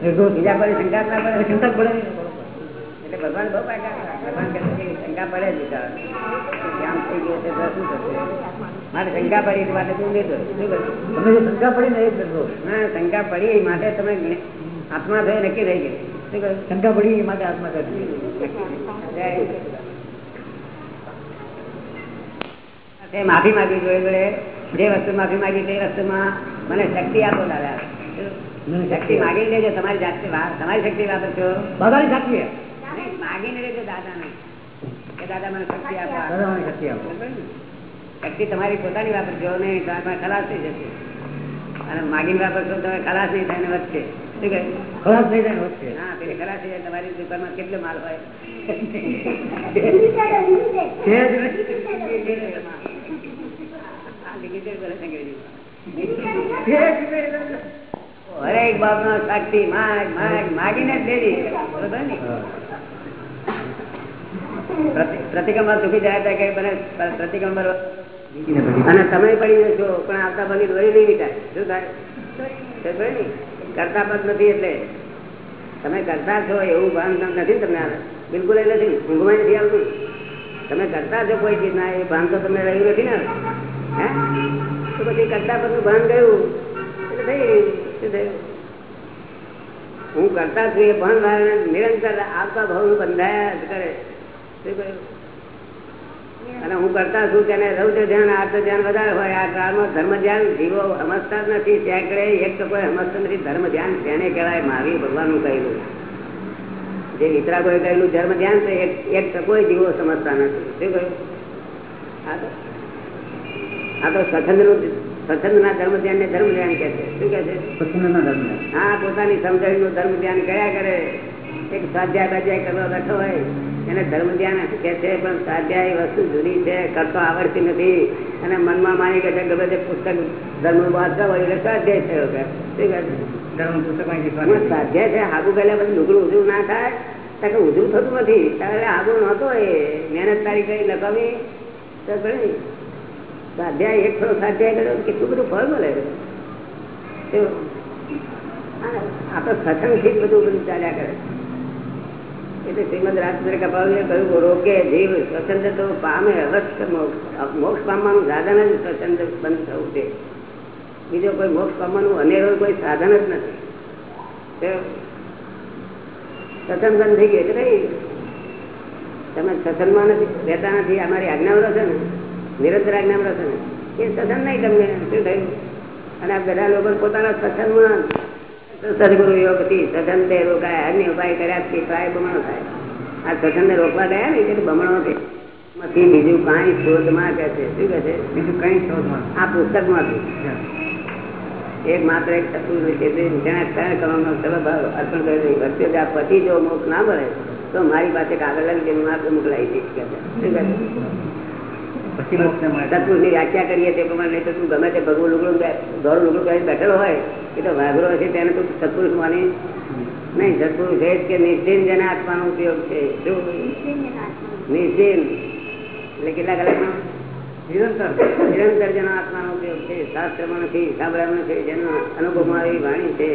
નિર્દોષ બીજા પર શંકા ના પડે. શંકા પડે. એટલે ભગવાન બહુ પાકા ભગવાન કહે છે શંકા પડે જ આમ થઈ ગયું છે તો શું થશે? મારે શંકા પડી માટે તું નિર્દોષ શું જે શંકા પડી ને એ નિર્દોષ ના શંકા પડી માટે તમે આત્મા થયો નક્કી થઈ ગયો. શું કહ્યું? શંકા પડી એ માટે આત્મા કરી જય. માફી માંગવી જોઈએ જોડે જે વસ્તુ માફી માંગી તે વસ્તુમાં મને શક્તિ આપો દાદા. શક્તિ માગી લેજો તમારી જાતે તમારી શક્તિ વાપર છો બધાની શક્તિ નહીં, માગીને લેજો દાદા કે દાદા મને શક્તિ આપો. દાદા મને શક્તિ આપો. શક્તિ તમારી પોતાની તો આત્મા ખલાસ થઈ જશે. અને માગીને વાપરશો તો તમે ખલાસ નહીં થાય ને વધશે. શું કહે? ખલાસ થઈ જાય ને હા પેલી ખલાસ થઈ જાય તમારી દુકાનમાં કેટલો માલ હોય છે જ નહીં. આ લિમિટેડ કરે છે અંગ્રેજીમાં. હરેક બાપ નો શક્તિ માગ માગ માગીને જ લેવી. બરોબર ને? પ્રતિ- પ્રતિક્રમણ સુખી જાય કે મને પ્ર- અને તમે પડી જશો પણ આવતા ભલી દોરી નહીં વિચાર શું થાય? કરતા પદ નથી એટલે. તમે કરતા છો એવું ભાન તમને નથી તમને આવે. બિલકુલ એ નથી. ઊંઘમાં નથી આવતું. તમે કરતા છો કોઈ ચીજ ના એ ભાન તો તમને રહ્યું નથી ને તો પછી કરતા પદનું ભાન ગયું. હું કરતા છું એ ભાન નિરંતર આવતા ભાવ બંધાયા જ કરે. અને હું કરતા છું તેને રૌદ્ર ધ્યાન આર્થ ધ્યાન વધારે હોય. આ કાળમાં ધર્મ ધ્યાન જીવો સમજતા જ નથી. સેંકડે એક તો કોઈ સમજતો નથી. ધર્મ ધ્યાન તેને કહેવાય મહાવીર ભગવાનનું કહેલું. જે વિતરાગોએ કહેલું ધર્મ ધ્યાન છે એક ટકોય જીવો સમજતા નથી. શું કહ્યું? હા તો. આ તો સ્વચ્છંદનું સ્વચ્છંદના ધર્મ ધ્યાન ને ધર્મ ધ્યાન કહે છે. શું કહે છે? હા પોતાની સમજણનું ધર્મ ધ્યાન કર્યા કરે. એક સ્વાધ્યાય બાધ્યાય કરવા બેઠો હોય એને ધર્મ ધ્યાન કે છે પણ સ્વાધ્યાય વસ્તુ જુદી છે કરતો આવડતી નથી. અને મનમાં માની કે ગમે તે પુસ્તક ધર્મ વાંચતા હોય એટલે સ્વાધ્યાય થયો કે. શું કહે ધર્મ સ્વાધ્યાય છે આગુ પહેલા પછી લુગડું ઉજવું ના થાય તો ઉધરું થતું નથી. તારે હાગુ નહોતો એ. મહેનત તારી કરી લગાવી તો ને? સ્વાધ્યાય એક થોડો સ્વાધ્યાય કર્યો કેટલું બધું ફળ મળે શું? આ તો સત્સંગથી બધું બધું ચાલ્યા કરે એટલે શ્રીમદ રાજચંદ્ર કપાલીએ કહ્યું, રોકે જીવ સ્વતંત્ર તો પામે, અવશ્ય મોક્ષ મોક્ષ પામવાનું સાધન જ સ્વતંત્ર બંધ થવું છે. બીજો કોઈ મોક્ષ પામવાનું અનેરો કોઈ સાધન જ નથી. સત્સંગ બંધ થઈ ગયું એટલે તમે સત્સંગમાં નથી રહેતા નથી અમારી આજ્ઞાઓ છે ને. નિરંતર આજ્ઞામાં નામ ને. એ સદન નહીં તમને શું થયું? અને આ બધા લોકો પોતાના સત્સંગમાં સદગુરુ યોગથી સદન તે રોકાય અન્ય ઉપાય કર્યા થી પ્રાય બમણો થાય. આ સદન ને રોકવા ગયા ને એટલે બમણો છે. માંથી બીજું કાંઈ શોધમાં કે છે. શું કે છે? બીજું કઈ શોધમાં? આ પુસ્તકમાંથી. એક માત્ર એક તત્વ તે જેના ત્રણ કરોડનો સર્વભાવ અર્પણ કરી દઈ ભક્તિ આ પછી જો મોક્ષ ના મળે તો મારી પાસે કાગળ લઈ જઈને માત્ર મોકલાવી દઈશ કે મોક્ષ ને મળે. સત્પુરુષની વ્યાખ્યા કરીએ તે પ્રમાણે તો તું ગમે તે ભગવું લુગડું દોડ લુગડું કરીને બેઠેલો હોય એ તો વાઘરો છે તેને તું સત્પુરુષ માની નહીં સત્પુરુષ એ કે નિશ્ચિન જેના આત્માનો ઉપયોગ છે. શું? નિશ્ચિન એટલે કેટલા કલાકનો? નિરંતર. નિરંતર જેનો આત્માનો ઉપયોગ છે. શાસ્ત્રમાં નથી સાંભળ્યામાં નથી. જેનો અનુભવમાં આવી વાણી છે.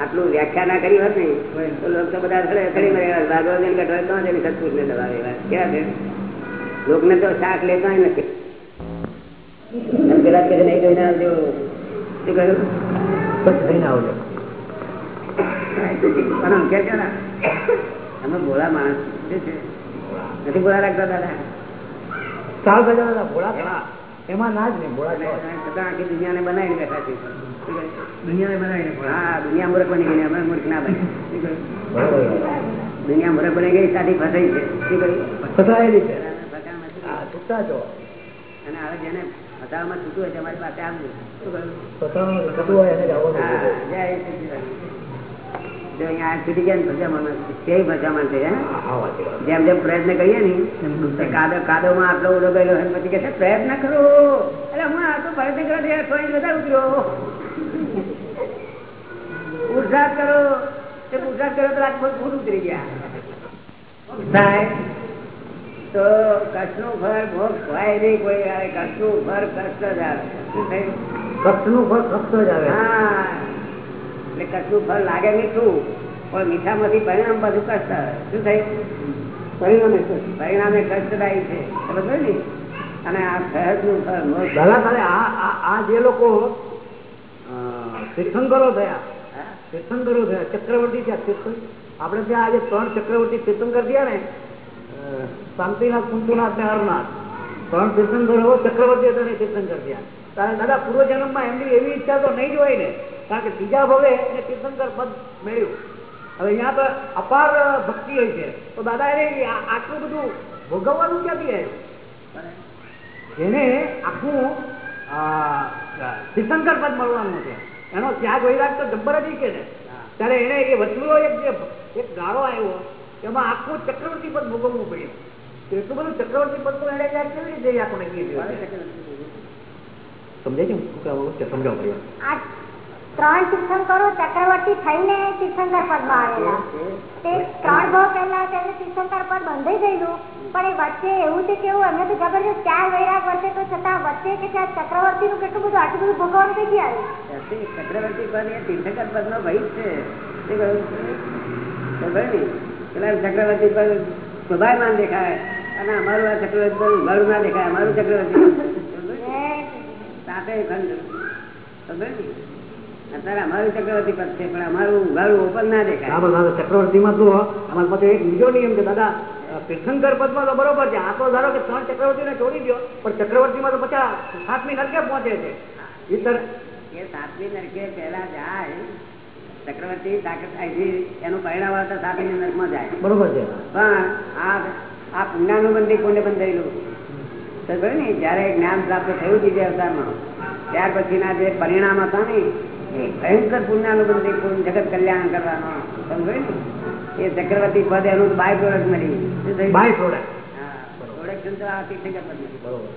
આટલું વ્યાખ્યા ના કરી હોત ને તો લોકો બધા થડે થડી મરે વાઘરો જઈને બેઠો હોય તો જઈને સત્પુરુષને દબાવે. એવા કેવા છે? લોકને તો શાક લેતા નથી. પેલા કે નહીં જોઈને આવજો. શું કહ્યું? પછી થઈને આવજો. અને અંકેલ છે અમે ભોળા માણસ. નથી ભોળા રાખતા દાદા? સાલ બજારના ભોળા ખરા એમાં? ના જ નહીં ભોળા. છતાં આખી દુનિયાને બનાવીને બેઠા છે. દુનિયાને બનાવીને હા દુનિયા મૂર્ખ બની ગઈ અમે મૂર્ખ ના બને. દુનિયા મૂર્ખ બની ગઈ સાથી ફસાઈ છે. શું કહ્યું? ફસાયેલી છે. હા અને હવે જેને હતામાં છૂટું હોય તમારી પાસે આવવું શું કહ્યું ફસાવાનું થતું હોય એને જ આવવાનું હા, છે. જય સચ્ચિદાનંદ. જો અહીંયા આ છૂટી ગયા ને ફસામાં કેવી ફસામાં છે હે? હા વાંચી વાત. જેમ જેમ પ્રયત્ન કરીએ ને કાદો કાદવમાં આટલો ઉડો ગયેલો પછી કે પ્રયત્ન કરો એટલે હું આ તો પ્રયત્ન કરો બધા ઉતર્યો પુરુષાર્થ કરો તે પુરુષાર્થ કરો તો આજ ફૂટ ઉતરી ગયા તો કચ્છનું ફળ મોક્ષ હોય નહીં કોઈ આવે કચ્છનું ફળ કચ્છ જ આવે. શું થયું? કચ્છનું ફળ કચ્છ જ આવે. હા. એટલે કચ્છનું ફળ લાગે મીઠું પણ મીઠામાંથી પરિણામ બધું કચ્છ આવે. શું થયું? પરિણામે પરિણામે કચ્છદાયી છે. સમજ ને? અને આ સહજનું ફળ દાદા આ જે લોકો તીર્થંકરો થયા. તીર્થંકરો થયા. ચક્રવર્તી થયા. તીર્થંકર આપણે ત્યાં આજે ત્રણ ચક્રવર્તી તીર્થંકર થયા ને અ, શાંતિનાથ કુંતુનાથ પણ તીર્થંકરો ચક્રવર્તી હતા ને તીર્થંકર થયા તારે દાદા પૂર્વ જન્મમાં એમની એવી ઈચ્છા તો નહીં જ હોય ને કારણ કે ત્રીજા ભવે એને તીર્થંકર પદ મેળવ્યું હવે અહીંયા તો અપાર ભક્તિ હોય છે. તો દાદા એને આટલું બધું ભોગવવાનું ક્યાંથી આવ્યું? જેને આખું તીર્થંકર પદ મળવાનું છે. એનો ત્યાગ વૈરાગ તો જબ્બર જ કે ને ત્યારે એને એ વચલું એક ગાળો આવ્યો એમાં આખું ચક્રવર્તી પદ ભોગવવું પડ્યું એટલું બધું ચક્રવર્તી પદ તો એને કેવી રીતે આપણે સમજાય છે શું કહેવા માંગુ છું? સમજાવો પડ્યો આ ત્રણ તીર્થંકરો ચક્રવર્તી થઈને તીર્થંકર પદમાં આવેલા. તે ત્રણ ભાવ પહેલા તેમને તીર્થંકર પદ બંધાઈ ગયેલું પણ એ વચ્ચે એવું છે કેવું એમને તો જબરજસ્ત ચાર વૈરાગ વર્ષે તો છતાં વચ્ચે કે ત્યાં ચક્રવર્તી નું કેટલું બધું આટલું બધું કઈ આવ્યું? ચક્રવર્તી પદ એ તીર્થંકર પદ નો ભય છે? પેલા ચક્રવર્તી પર સ્વભાવમાન દેખાય અને અમારું આ ચક્રવર્તી પર ઉઘાડું ના દેખાય અમારું ચક્રવર્તી ને? અત્યારે અમારું ચક્રવર્તી પદ છે પણ અમારું ઉઘાડું ઓપન ના દેખાય. ચક્રવર્તી માં શું અમારી પાસે એક બીજો નિયમ છે દાદા તીર્થંકર પદમાં તો બરોબર છે. આ તો ધારો કે ત્રણ ચક્રવર્તી ને છોડી દો પણ ચક્રવર્તી માં તો પચાસ સાતમી નરકે પહોંચે છે. એ સાતમી નરકે પહેલા જાય ચક્રવર્તી તાકાત એનું પરિણામ આવતા સાતમી નરકમાં જાય. બરોબર છે. પણ આ આ પુણ્યાનું બંધી કોને બંધાયેલું? ખબર ને જયારે જ્ઞાન પ્રાપ્ત થયું બીજે અવતારમાં ત્યાર પછીના જે પરિણામ હતા ને એ ભયંકર પુણ્યાનું બંધી પૂર્ણ જગત કલ્યાણ કરવાનો સમજો ને? એ ચક્રવર્તી પદ એનું બાય પ્રોડક્ટ મળી? બાય પ્રોડક્ટ હા, પ્રોડક્શન તો આ તીર્થંકર પદ નથી. બરોબર.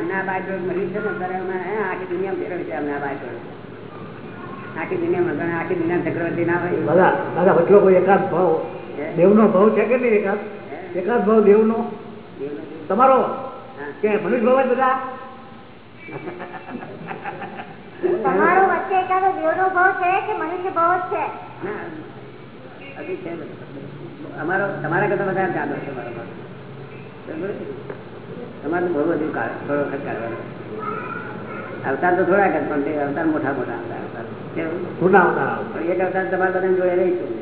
અમને આ બાય પ્રોડક્ટ મળી છે ને અત્યારે અમે આખી દુનિયામાં ફેરવી છે અમને આ બાય પ્રોડક્ટ આખી દુનિયામાં આખી દુનિયા ચક્રવર્તી ના હોય બધા દાદા વચલો કોઈ એકાદ ભાવ. દેવનો ભાવ છે કે નહીં એકાદ? એકાદ ભાવ દેવનો? તમારો? કે મનુષ્ય ભાવ બધા? તમારો વચ્ચે એકાદો દેવનો ભાવ છે કે મનુષ્ય ભાવ છે? બધું. અમારો તમારા કરતા વધારે ચાલો છે? તમારે બહુ બધું થોડો વખત કાઢવાનો અવતાર તો થોડા જ પણ અવતાર મોટા મોટા અવતાર અવતાર. કેવું? મોટા મોટા પણ એક અવતાર જોડે રહીશું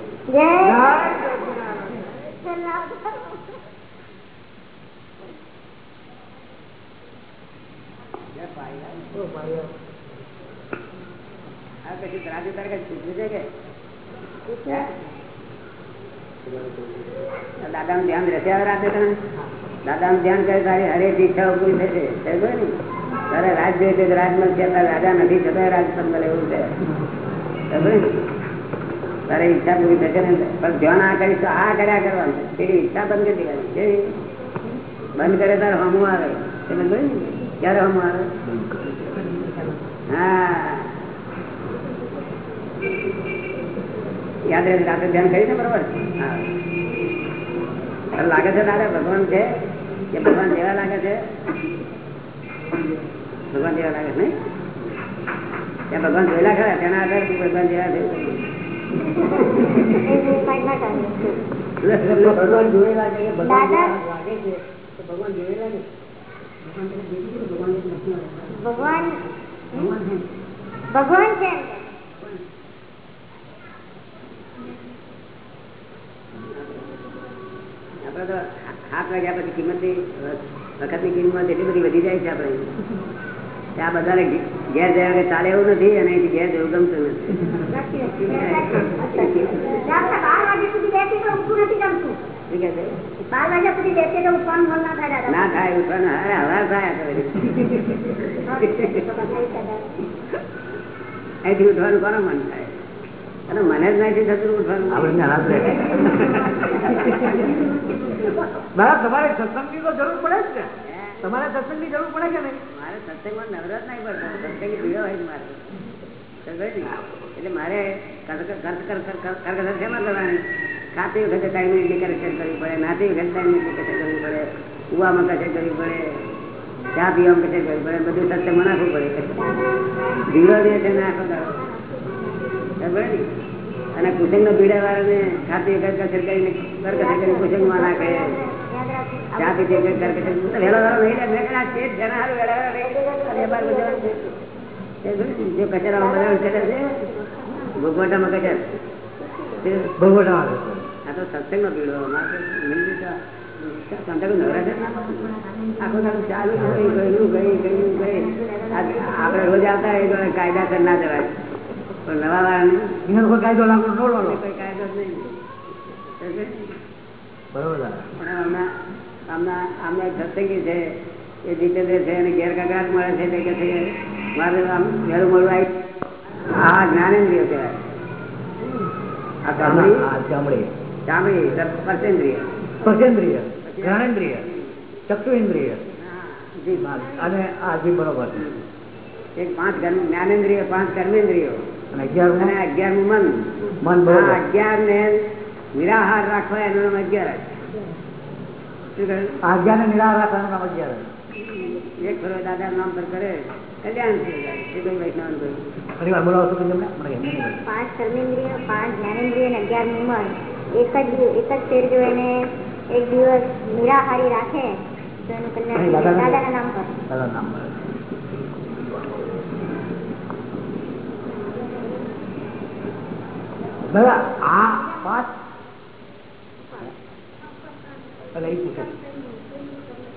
દાદા નું ધ્યાન રહેશે રાતે તને દાદા નું ધ્યાન કરે તારી હરેક ઈચ્છાઓ પૂરી થશે. ને તારે રાજ જોઈએ છે રાજ મળશે રાજા નથી છતાં રાજ એવું છે. તારે ઈચ્છા પૂરી થશે ને પણ ધ્યાન આ કરીશ તો આ કર્યા કરવાનું. તેની ઈચ્છા બંધ કરી દેવાની. બંધ કરે તારે હમું આવે. ક્યારે હમું આવે? હા. યાદ રહે રાત્રે ધ્યાન કરી ને બરોબર? હા. લાગે છે દાદા ભગવાન છે? કે ભગવાન જેવા લાગે છે? ભગવાન જેવા લાગે નહીં? ત્યાં ભગવાન જોયેલા ખરા તેના આધારે તું ભગવાન જેવા થયું ભગવાન જોયેલા છે ભગવાન દાદા. જેવા લાગે છે તો ભગવાન જોયેલા છે. ભગવાન ભગવાન છે. આપડે તો હાથ વાગ્યા પછી કિંમત વખતની કિંમત એટલી બધી વધી જાય છે આપણે. કે આ બધાને ઘેર જાય ચાલે એવું નથી અને અહીંથી ઘેર જવું ગમતું નથી. ના મન થાય? અને મને જ નથી થતું ઉઠવાનું. તમારે સત્સંગની તો જરૂર પડે જ ને. તમારે સત્સંગની જરૂર પડે છે નહીં? મારે સત્સંગમાં નવરત નહીં પડતો સત્સંગ ભીડો હોય મારે. એટલે મારે કરકસર કરકસર શેમાં કરવાની? ખાતી વખતે ટાઈમ ડેકોરેશન કરવી પડે નાતી વખતે ટાઈમ ડેકોરેશન કરવી પડે કુવામાં કચે કરવી પડે, ચા પીવામાં કચે કરવી પડે, બધું સત્સંગમાં નાખવું પડે. ભીડો રહે છે ને દાડો ખબર ને? અને કુસંગ પીડા વાળાને ખાતી વખત કચેર કરીને કરકચર કરીને કુસંગમાં નાખે. યાદ રાખો. ચા પીતી વખત કરકચર હું તો વહેલો વહેલો નહીં મેં આ છે જ જણા હારું વહેલા વહેલા નહીં રે. અને એ બાર બધા છે. ને? કચરામાં બધા કચર છે ભોગવટામાં કચર તે ભગવટા આ તો સત્સંગનો પીડો અમારે તો મિલી તો સંતાડો નવરા છે ને? આખો દાડો ચાલુ જ હોય, ગયું, ગયું, ગયું, ગયું. આ- આપણે રોજ આવતા હોય તો કાયદાસર ના જવાય પણ નવા વાળા કાયદો લાગુ ન લાગો કોઈ કાયદો નહીં સત્સંગી છે? એ જીતેન્દ્ર છે અને ગેરકાગાટ મળે છે કે મારે આમ વહેલું મળવું આવી આ જ્ઞાનેન્દ્રિય કહેવાય. આ ચામડી ચામડી સ્પર્શેન્દ્રિય સ્પર્શેન્દ્રિય જ્ઞાનેન્દ્રિય ચક્ષુઇન્દ્રિય. અને આ જી બરોબર એક પાંચ ઘર જ્ઞાનેન્દ્રિય પાંચ કર્મેન્દ્રિયો. અને અગિયાર અને અગિયારમું મન. મન અગિયાર ને નિરાહાર રાખવા એનું નામ અગિયાર જ. શું કહ્યું? આ અગિયાર ને નિરાહાર રાખવાનું નામ અગિયાર એક ફરો દાદા નામ પર કરે કલ્યાણ થઈ જાય. શું કહ્યું વૈષ્ણવ ફરી વાર બોલાવો તમને મને કેમ નહીં ખબર. પાંચ કર્મેન્દ્રિય પાંચ જ્ઞાનેન્દ્રિય અને અગિયાર મન એક જ એક જ ફેર જો એને એક દિવસ નિરાહારી રાખે તો એનું કલ્યાણ દાદાના- નામ પર. દાદા નામ. દાદા આ પાંચ એટલે શકે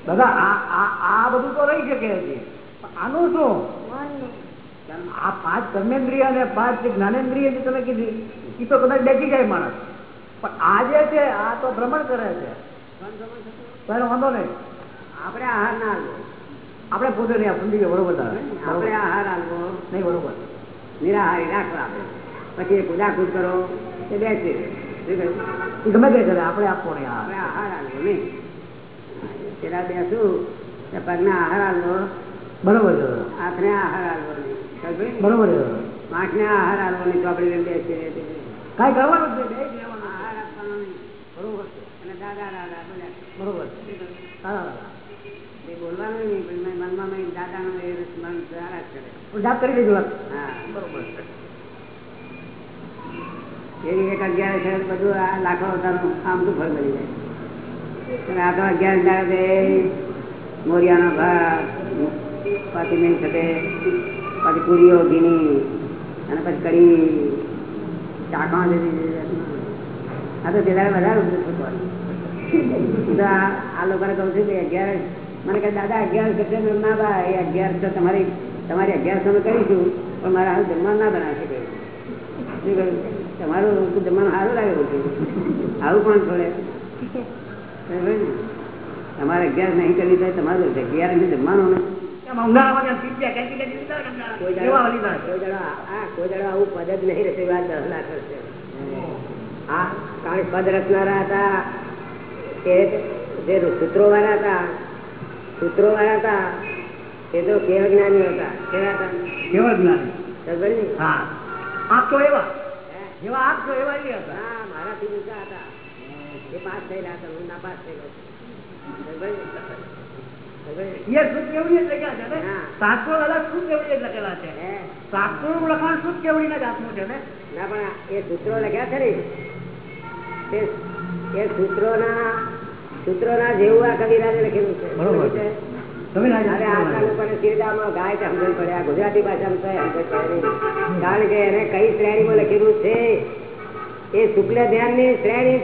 દાદા આ આ આ બધું તો રહી શકે પણ આનું શું? આ પાંચ કર્મેન્દ્રિય અને પાંચ જ્ઞાનેન્દ્રિય જે તમે કીધી એ તો કદાચ બેસી જાય માણસ. પણ આ જે છે આ તો ભ્રમણ કરે છે. તો વાંધો નહીં? આપણે આહાર ના આલવો આપણે પોતે નહીં સમજી ગયો બરોબર આપણે. આહાર આલવો નહીં બરોબર. નિરાહારી રાખવા આપણે. પછી કુદાકુદ કરો એ બેસી. રહે. ગમે તે કરે આપણે આપવો નહીં આપણે આહાર આલવો નહીં. પેલા બેસું પગને આહાર આલવો બરોબર હાથને આહાર આલવો નહીં. બરોબર છે. આહાર આલવો નહીં કાંઈ કરવાનું. આહાર આપવાનો નહીં. બરોબર અને દાદા દાદા બોલ્યા બરોબર એ બોલવાનું નહીં પણ મનમાં દાદા દાદાનું એ મન સારા કરે. જાપ કરી દેજો હા. બરોબર એવી એક અગિયાર છે, બધું આ લાખો અવતારનું, આમ તો ફળ બની જાય? આ તો અગિયાર દાડે મોરિયાનો ભાત પાછી નહીં થતે પાછી પૂરીઓ, ઘીની, અને પછી કઢી ચાકવા જતી આ તો તે વધારે આ લોકો કહું છું કે અગિયાર મને કહે, દાદા, અગિયાર કરશે ના બા એ અગિયાર તો તમારી તમારી અગિયારસો મે કરીશું, પણ મારા હાલ જમવાનું ના બનાવશે કહ્યું શું કહ્યું? તમારું જમાનું સારું લાગે બધું આવું કોણ છોડે? તમારે અગિયાર નહીં કરવી થાય તમારે અગિયાર ને. જમવાનું આ પદ રચનારા હતા જે સૂત્રો વાળા હતા સૂત્રો વાળા હતા એ તો કેવ જ્ઞાની હતા. કેવા હતા? કેવળ જ્ઞાની. હા. તો એવા? જેવા આપ છો એવા એ હતા. હા મારાથી ઊંચા હતા. એ પાસ થયેલા હતા હું ના પાસ થયેલો સૂત્રો ને? તે એ સૂત્રોના સૂત્રોના જેવું આ કવિરાજે લખેલું છે? ના ગુજરાતી ભાષામાં કારણ કે એને કઈ શ્રેણીમાં લખેલું છે? એ શુક્લ ધ્યાનની શ્રેણી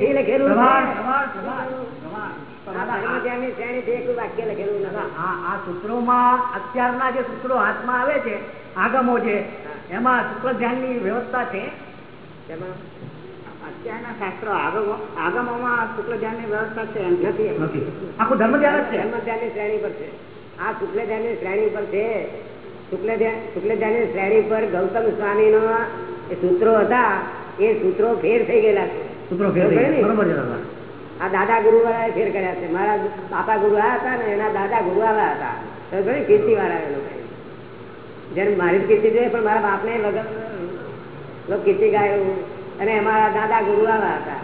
વાક્ય લખેલું દાદા, નથી આ આ સૂત્રોમાં અત્યારના જે સૂત્રો હાથમાં આવે છે આગમો છે એમાં શુક્લ ધ્યાનની વ્યવસ્થા છે? તેમાં અત્યારના શાસ્ત્રો આગમો આગમોમાં શુક્લ ધ્યાનની વ્યવસ્થા છે એમ નથી. આખું ધર્મ ધ્યાન જ છે? ધર્મ ધ્યાનની શ્રેણી પર છે. આ શુક્લ ધ્યાનની શ્રેણી પર છે. શુક્લ ધ્યાન શુક્લ ધ્યાનની શ્રેણી પર ગૌતમ સ્વામીનો એ સૂત્રો હતા એ સૂત્રો ફેર થઈ ગયેલા છે. સૂત્રો ફેર બરોબર આ દાદા ગુરુ વાળા ફેર કર્યા છે. મારા બાપા ગુરુ આ હતા ને એના દાદા ગુરુ આવા હતા. તો ઘણી કીર્તિ વાળા એ લોકો જેને મારી કીર્તિ જોઈએ પણ મારા બાપને વગર કીર્તિ ગાયું. અને અમારા દાદા ગુરુ આવા હતા.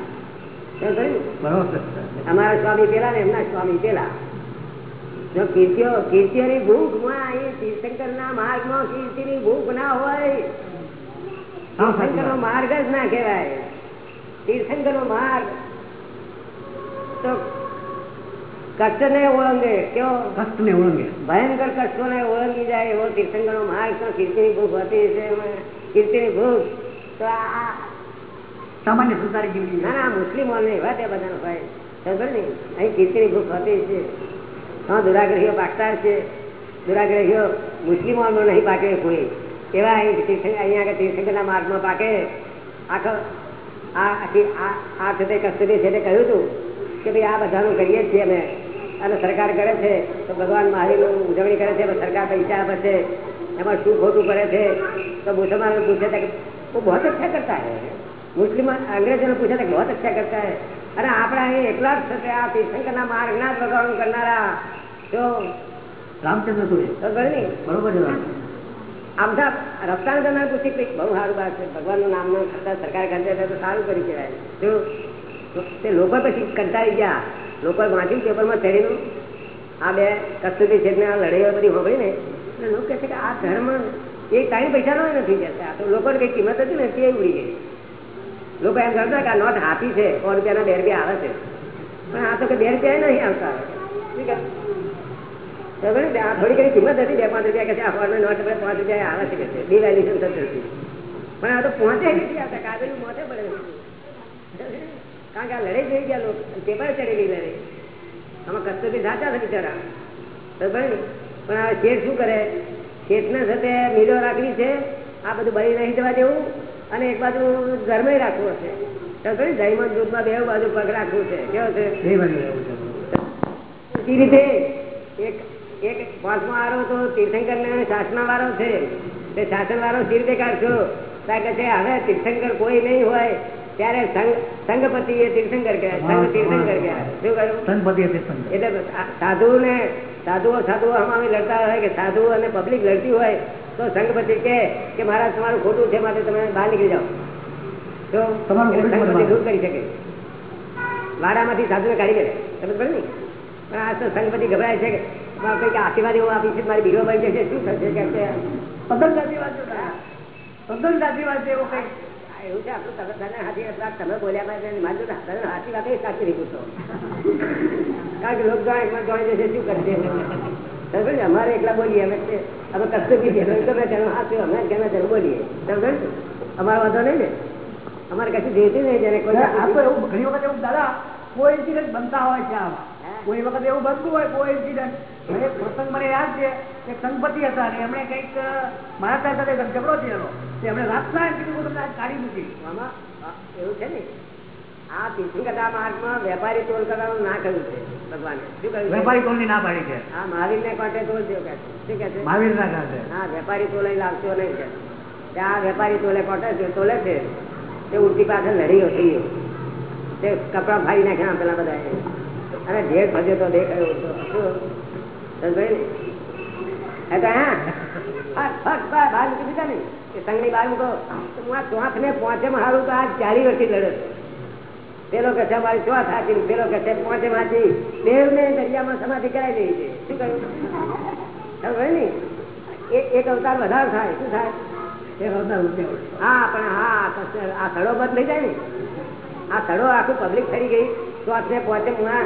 અમારા સ્વામી પેલા ને એમના સ્વામી પેલા જો કીર્તિઓ કીર્તિઓની ભૂખમાં એ તીર્થંકર ના માર્ગમાં કીર્તિની ભૂખ ના હોય તીર્થંકર નો માર્ગ જ ના કહેવાય. તીર્થંકર નો માર્ગ તો કષ્ટ ને ઓળંગે કેવો? કષ્ટ ને ઓળંગે. ભયંકર કષ્ટો ને ઓળંગી જાય એવો તીર્થંકર નો માર્ગ તો કીર્તિની ભૂખ હતી છે કીર્તિની ભૂખ તો આ સામાન્ય સુધારી જીવની ના ના મુસ્લિમો ને એવા તે બધા ભાઈ ખબર ને અહીં કીર્તિની ભૂખ હતી છે હા, દુરાગ્રહીઓ પાકતા છે. દુરાગ્રહીઓ મુસ્લિમો નહીં પાકે કોઈ. એવા અહીં અહીંયા આગળ તીર્થંકરના માર્ગમાં પાકે. આખો આ આ છે તે કસ્તુરી છે તે કહ્યું હતું કે ભાઈ આ બધાનું કરીએ છીએ અમે. અને સરકાર કરે છે, તો ભગવાન મહાવીરનું ઉજવણી કરે છે સરકાર પૈસા આપે છે. એમાં શું ખોટું કરે છે? તો મુસલમાનો પૂછે કે वो बहुत अच्छा કરતા હે. મુસ્લિમ અંગ્રેજોને પૂછે पूछा બહુ बहुत अच्छा करता है अरे આપણે અહીં એકલા જ થશે આ તીર્થંકરના માર્ગના જ ભગવાન કરનારા. રામચંદ્ર નહીં. બરોબર છે આમ તો રસ્તાને જનાર પૂછી કંઈક બહુ સારું વાત છે. ભગવાનનું નામ ન કરતા સરકાર કરતા તો સારું કરી કહેવાય. જો તે લોકો પછી કંટાળી ગયા. લોકો વાંચ્યું પેપરમાં ચડીનું આ બે કસ્તુરી છે લડાઈઓ બધી હોગળી ને એટલે લોકો કહે છે કે આ ધર્મ એ ટાઈમ પૈસાનો નથી જતા. આ તો લોકોને કઈ કિંમત હતી ને તે ઉડી ગઈ. લોકો એમ કરતા કે આ નોટ હાથી છે સો રૂપિયાના બે રૂપિયા આવે છે. પણ આ તો કે બે રૂપિયા નહીં આવતા? આ થોડી ઘણી કિંમત હતી બે પાંચ રૂપિયા કે છે આ ફોન નોટ આપણે પાંચ રૂપિયા આવે છે કે છે ડિવેલ્યુશન થતું હતું. પણ આ તો પહોંચે નથી આવતા કાગળ મોટે પડે. કારણ કે આ લડે જઈ ગયા લોકો પેપર ચડેલી લડે આમાં કસ્તુરી સાચા છે બિચારા ને? પણ આ શેઠ શું કરે શેઠને સાથે મિલો રાખવી છે આ બધું બળી નહીં જવા દેવું અને એક બાજુ ઘરમાં રાખવું છે ખબર ને? દહીંમાં દૂધમાં બે બાજુ પગ રાખવું છે કેવો છે બે. એ રીતે એક એક પાંચમો આરો તો તીર્થંકર ને શાસન વાળો છે. તે શાસન વાળો સી રીતે કાઢશો કે છે હવે તીર્થંકર કોઈ નહીં હોય. ત્યારે સંઘપતિ એ તીર્થંકર કહેવાય સંઘ તીર્થંકર કહેવાય શું કહ્યું. એટલે સાધુ ને સાધુઓ સાધુઓ હમામી લડતા હોય કે સાધુ અને પબ્લિક લડતી હોય તો સંઘપતિ કે કે મહારાજ તમારું ખોટું છે માટે તમે બહાર નીકળી જાઓ. તો સંઘપતિ દૂર કરી શકે. વાડામાંથી સાધુને કાઢી દે સમજ પડે ને? પણ આ ગભરાય છે કે આશીર્વાદ એવો આપી છે મારી બીજો બની જશે શું થશે કે તદ્દન સાચી વાત છે તદ્દન સાચી વાત છે એવું કઈ એવું છે આપણું તને હાથી વાત તમે બોલ્યા બાદ માનજો ને તને હાથી વાત સાચી નહીં પૂછો કારણ કે લોક જાણે એમાં જશે શું કરશે અમારે એકલા બોલીએ અમે અમે કશું બી તમે તેનો અમે કેના તેનું બોલીએ. સમજે અમારો વાંધો નહીં ને? અમારે કશું જોઈતું નહીં જયારે કોઈ એવું ઘણી વખત એવું દાદા કોઈ ઇન્સિડન્ટ બનતા હોય છે આમાં. કોઈ વખત એવું બનતું હોય કોઈ ઇન્સિડન્ટ પ્રસંગ મને યાદ છે કે સંપતિ હતા ને એમણે કંઈક મારા સાથે ઝઘડો થયેલો. એમણે રાતના એમ કીધું તમને આજ કાઢી મૂકી આમાં એવું છે ને? આ તીર્થંકર માર્ગમાં વેપારી ટોલ કરવાનું ના કહ્યું છે ભગવાને. શું કહ્યું? વેપારી કોલની ના પાડી છે. આ મહાવીર ને કોન્ટે ટોલ થયો કે શું કે છે? મહાવીર ના ખાતે. હા વેપારી તોલે લાગતો નહીં કે. ત્યાં વેપારી ટોલે કોટે છે તોલે છે તે ઉલટી પાછળ લડી થઈ ગયો. તે કપડા ફાડી નાખ્યા પેલા બધા અને ઢેર ફર્યો તો દેખાયો ને? બહાર મૂકી દીધા ને. સંઘની બહાર મૂકો. તો હું આ ચોથ ને પોંચે હારું તો આ ચારી વર્ષથી લડે પેલો કે છે મારી ચોથ હાથી પેલો કે છે હાથી દેવ ને દરિયામાં સમાધિ કરાવી દઈ છે. શું કહ્યું? સમજાય ને? એક અવતાર વધારે થાય. શું થાય? એક અવતાર હા પણ હા આ સ્થળો બંધ થઈ જાય ને. આ સડો આખું પબ્લિક થઈ ગઈ. તો આપણે હું આ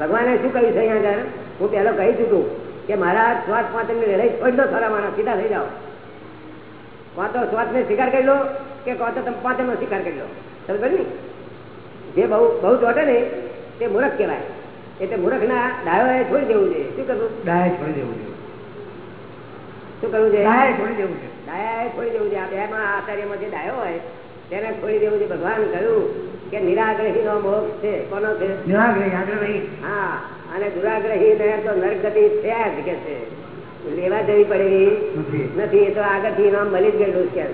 ભગવાને શું કહ્યું છે અહીંયા આગળ? હું પહેલો કહી ચૂકું કે મારા શ્વાસ પાંચની લડાઈ છોડી દો સારા માણસ સીધા થઈ જાઓ. કાં તો શ્વાસ ને સ્વીકાર કરી લો કે કાં તો તમે પાંચ સ્વીકાર કરી લો? સમજ ને? જે બહુ બહુ ચોટે ને તે મૂર્ખ કહેવાય. એટલે મૂર્ખ ના ડાયો એ છોડી દેવું જોઈએ. શું કરવું? ડાય છોડી દેવું છે શું કરવું છે ડાય છોડી દેવું છે ડાયા એ છોડી દેવું છે આ બેમાં આચાર્યમાં જે ડાયો હોય તેને છોડી દેવું છે ભગવાન કહ્યું કે નિરાગ્રહી નો મોક્ષ છે. કોનો છે? નિરાગ્રહી આગળ હા અને દુરાગ્રહી ને તો નરગતિ થયા જ કે છે. લેવા જવી પડેલી નથી. એ તો આગળથી નામ મળી જ ગયેલું છે.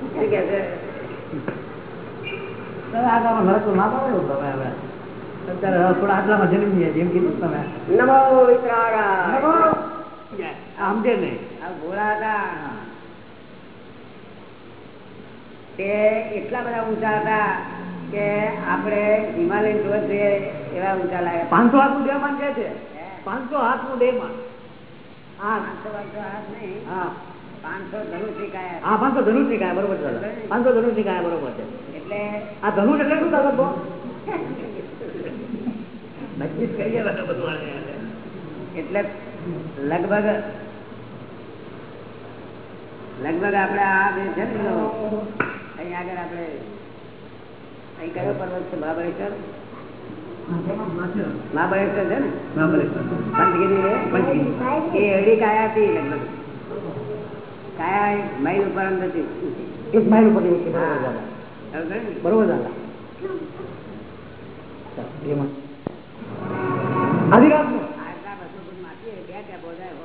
શું કે છે? આટલામાં જન્મી જેમ કીધું તમે. નમો વિતરાગા. નહીં. ભોળા એટલા બધા ઊંચા હતા કે આપણે હિમાલયન જોત જોઈએ એવા ઊંચા લાગે પાંચસો હાથનું દેહમાન કે છે? પાંચસો હાથનું દેહમાન હા પાંચસો પાંચસો હાથ નહીં. હા. પાંચસો ધનુષી કાયા. હા પાંચસો ધનુષની બરોબર છે. પાંચસો ધનુષની બરોબર છે. એટલે આ ધનુષ એટલે શું તાકાત નક્કી કરીએ બધું એટલે લગભગ લગભગ આપણે આ જે છે ને અહીંયા આગળ આપણે અહીં કયો પર્વત છે? મહાબળેશ્વર? મહાબળેશ્વર છે ને? પંચગીરી રે? એ એડી કાયા હતી લગભગ કાયા એક મૈલ ઉપર હતી. એક માઇલ ઉપર બરોબર. દાદા પડી ને? બરોબર દાદા એમાં આધી રાતનું આટલા બસો ફૂટ માથે બે ત્યાં બોધાય હો.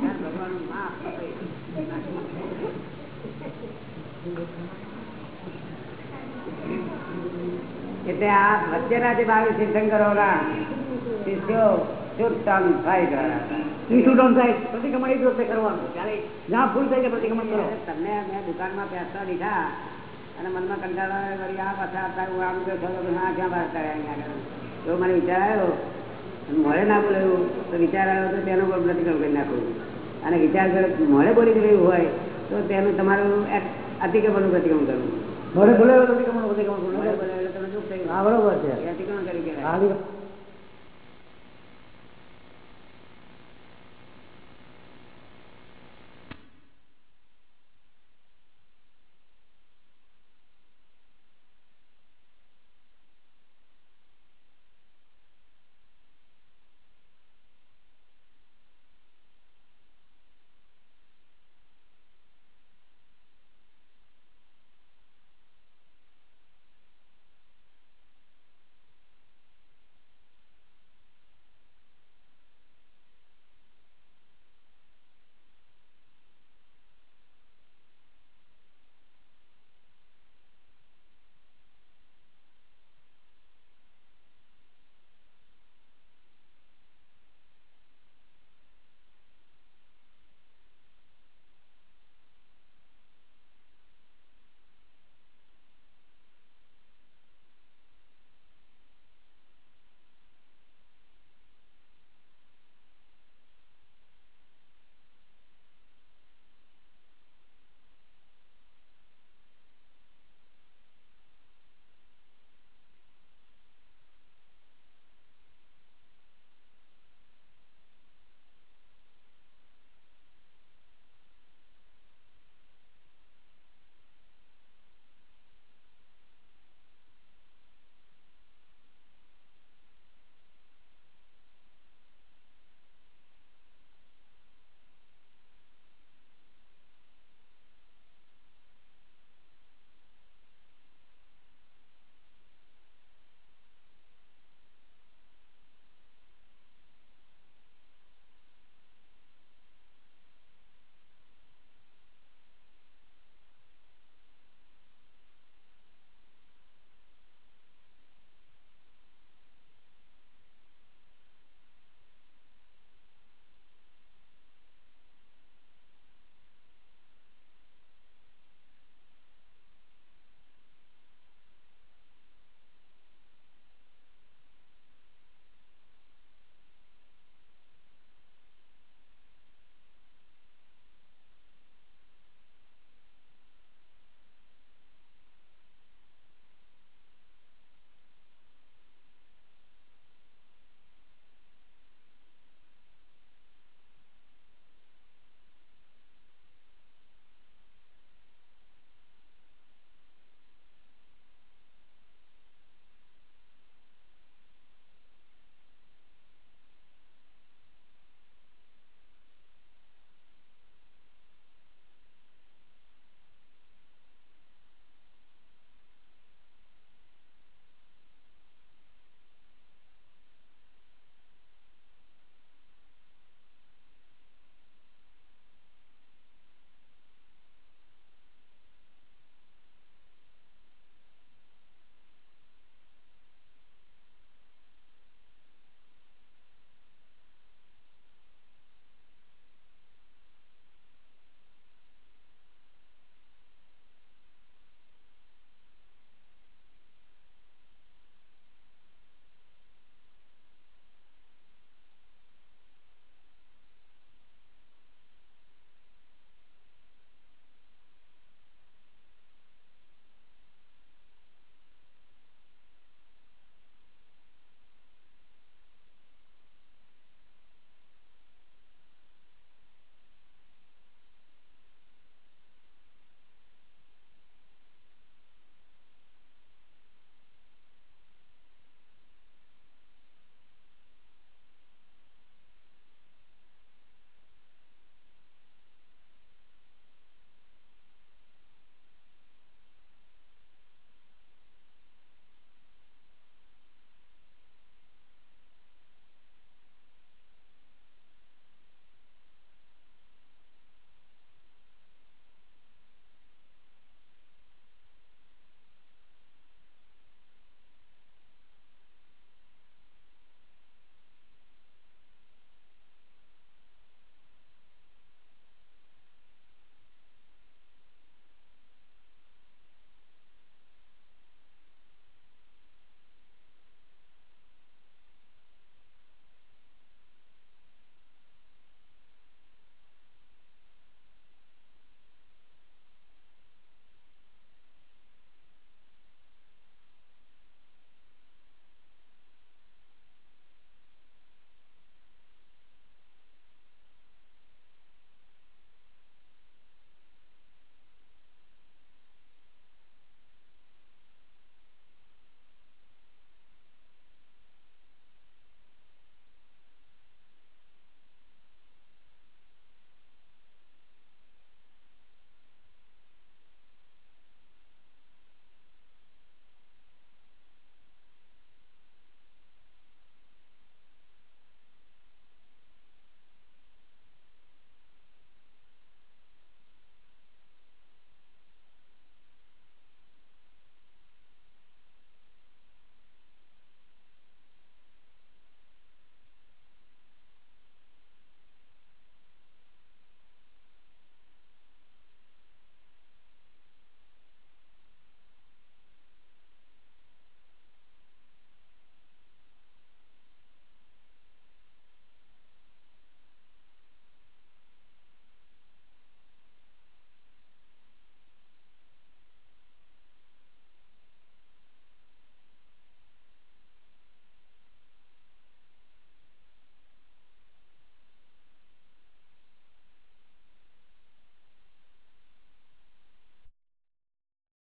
ત્યાર ભગવાનનું માફ આપે. એટલે આ વચ્ચેના જે બાવીસ તીર્થંકરોના શિષ્યો શુદ્ધમ થાય શૂટોન થાય? પ્રતિક્રમણ એક વખતે કરવાનું. ત્યારે જ્યાં ભૂલ થાય કે પ્રતિક્રમણ કરો. તમને મેં દુકાનમાં પેસા લીધા અને મનમાં કંટાળો વળી આ પાછા આવતા હું આમ તો ક્યાં બહાર કાઢ્યા અહીંયા આગળ. મને વિચાર આવ્યો મળે ના બોલાયું તો વિચાર આવ્યો તો તેનો પણ પ્રતિક્રમણ કરી નાખું. અને વિચાર કરે મોડે બોલી ગયું હોય તો તેનું તમારું અતિક્રમણનું પ્રતિક્રમણ કરવું. મળે બોલાયો પ્રતિક્રમણ પ્રતિક્રમણ હા બરોબર છે.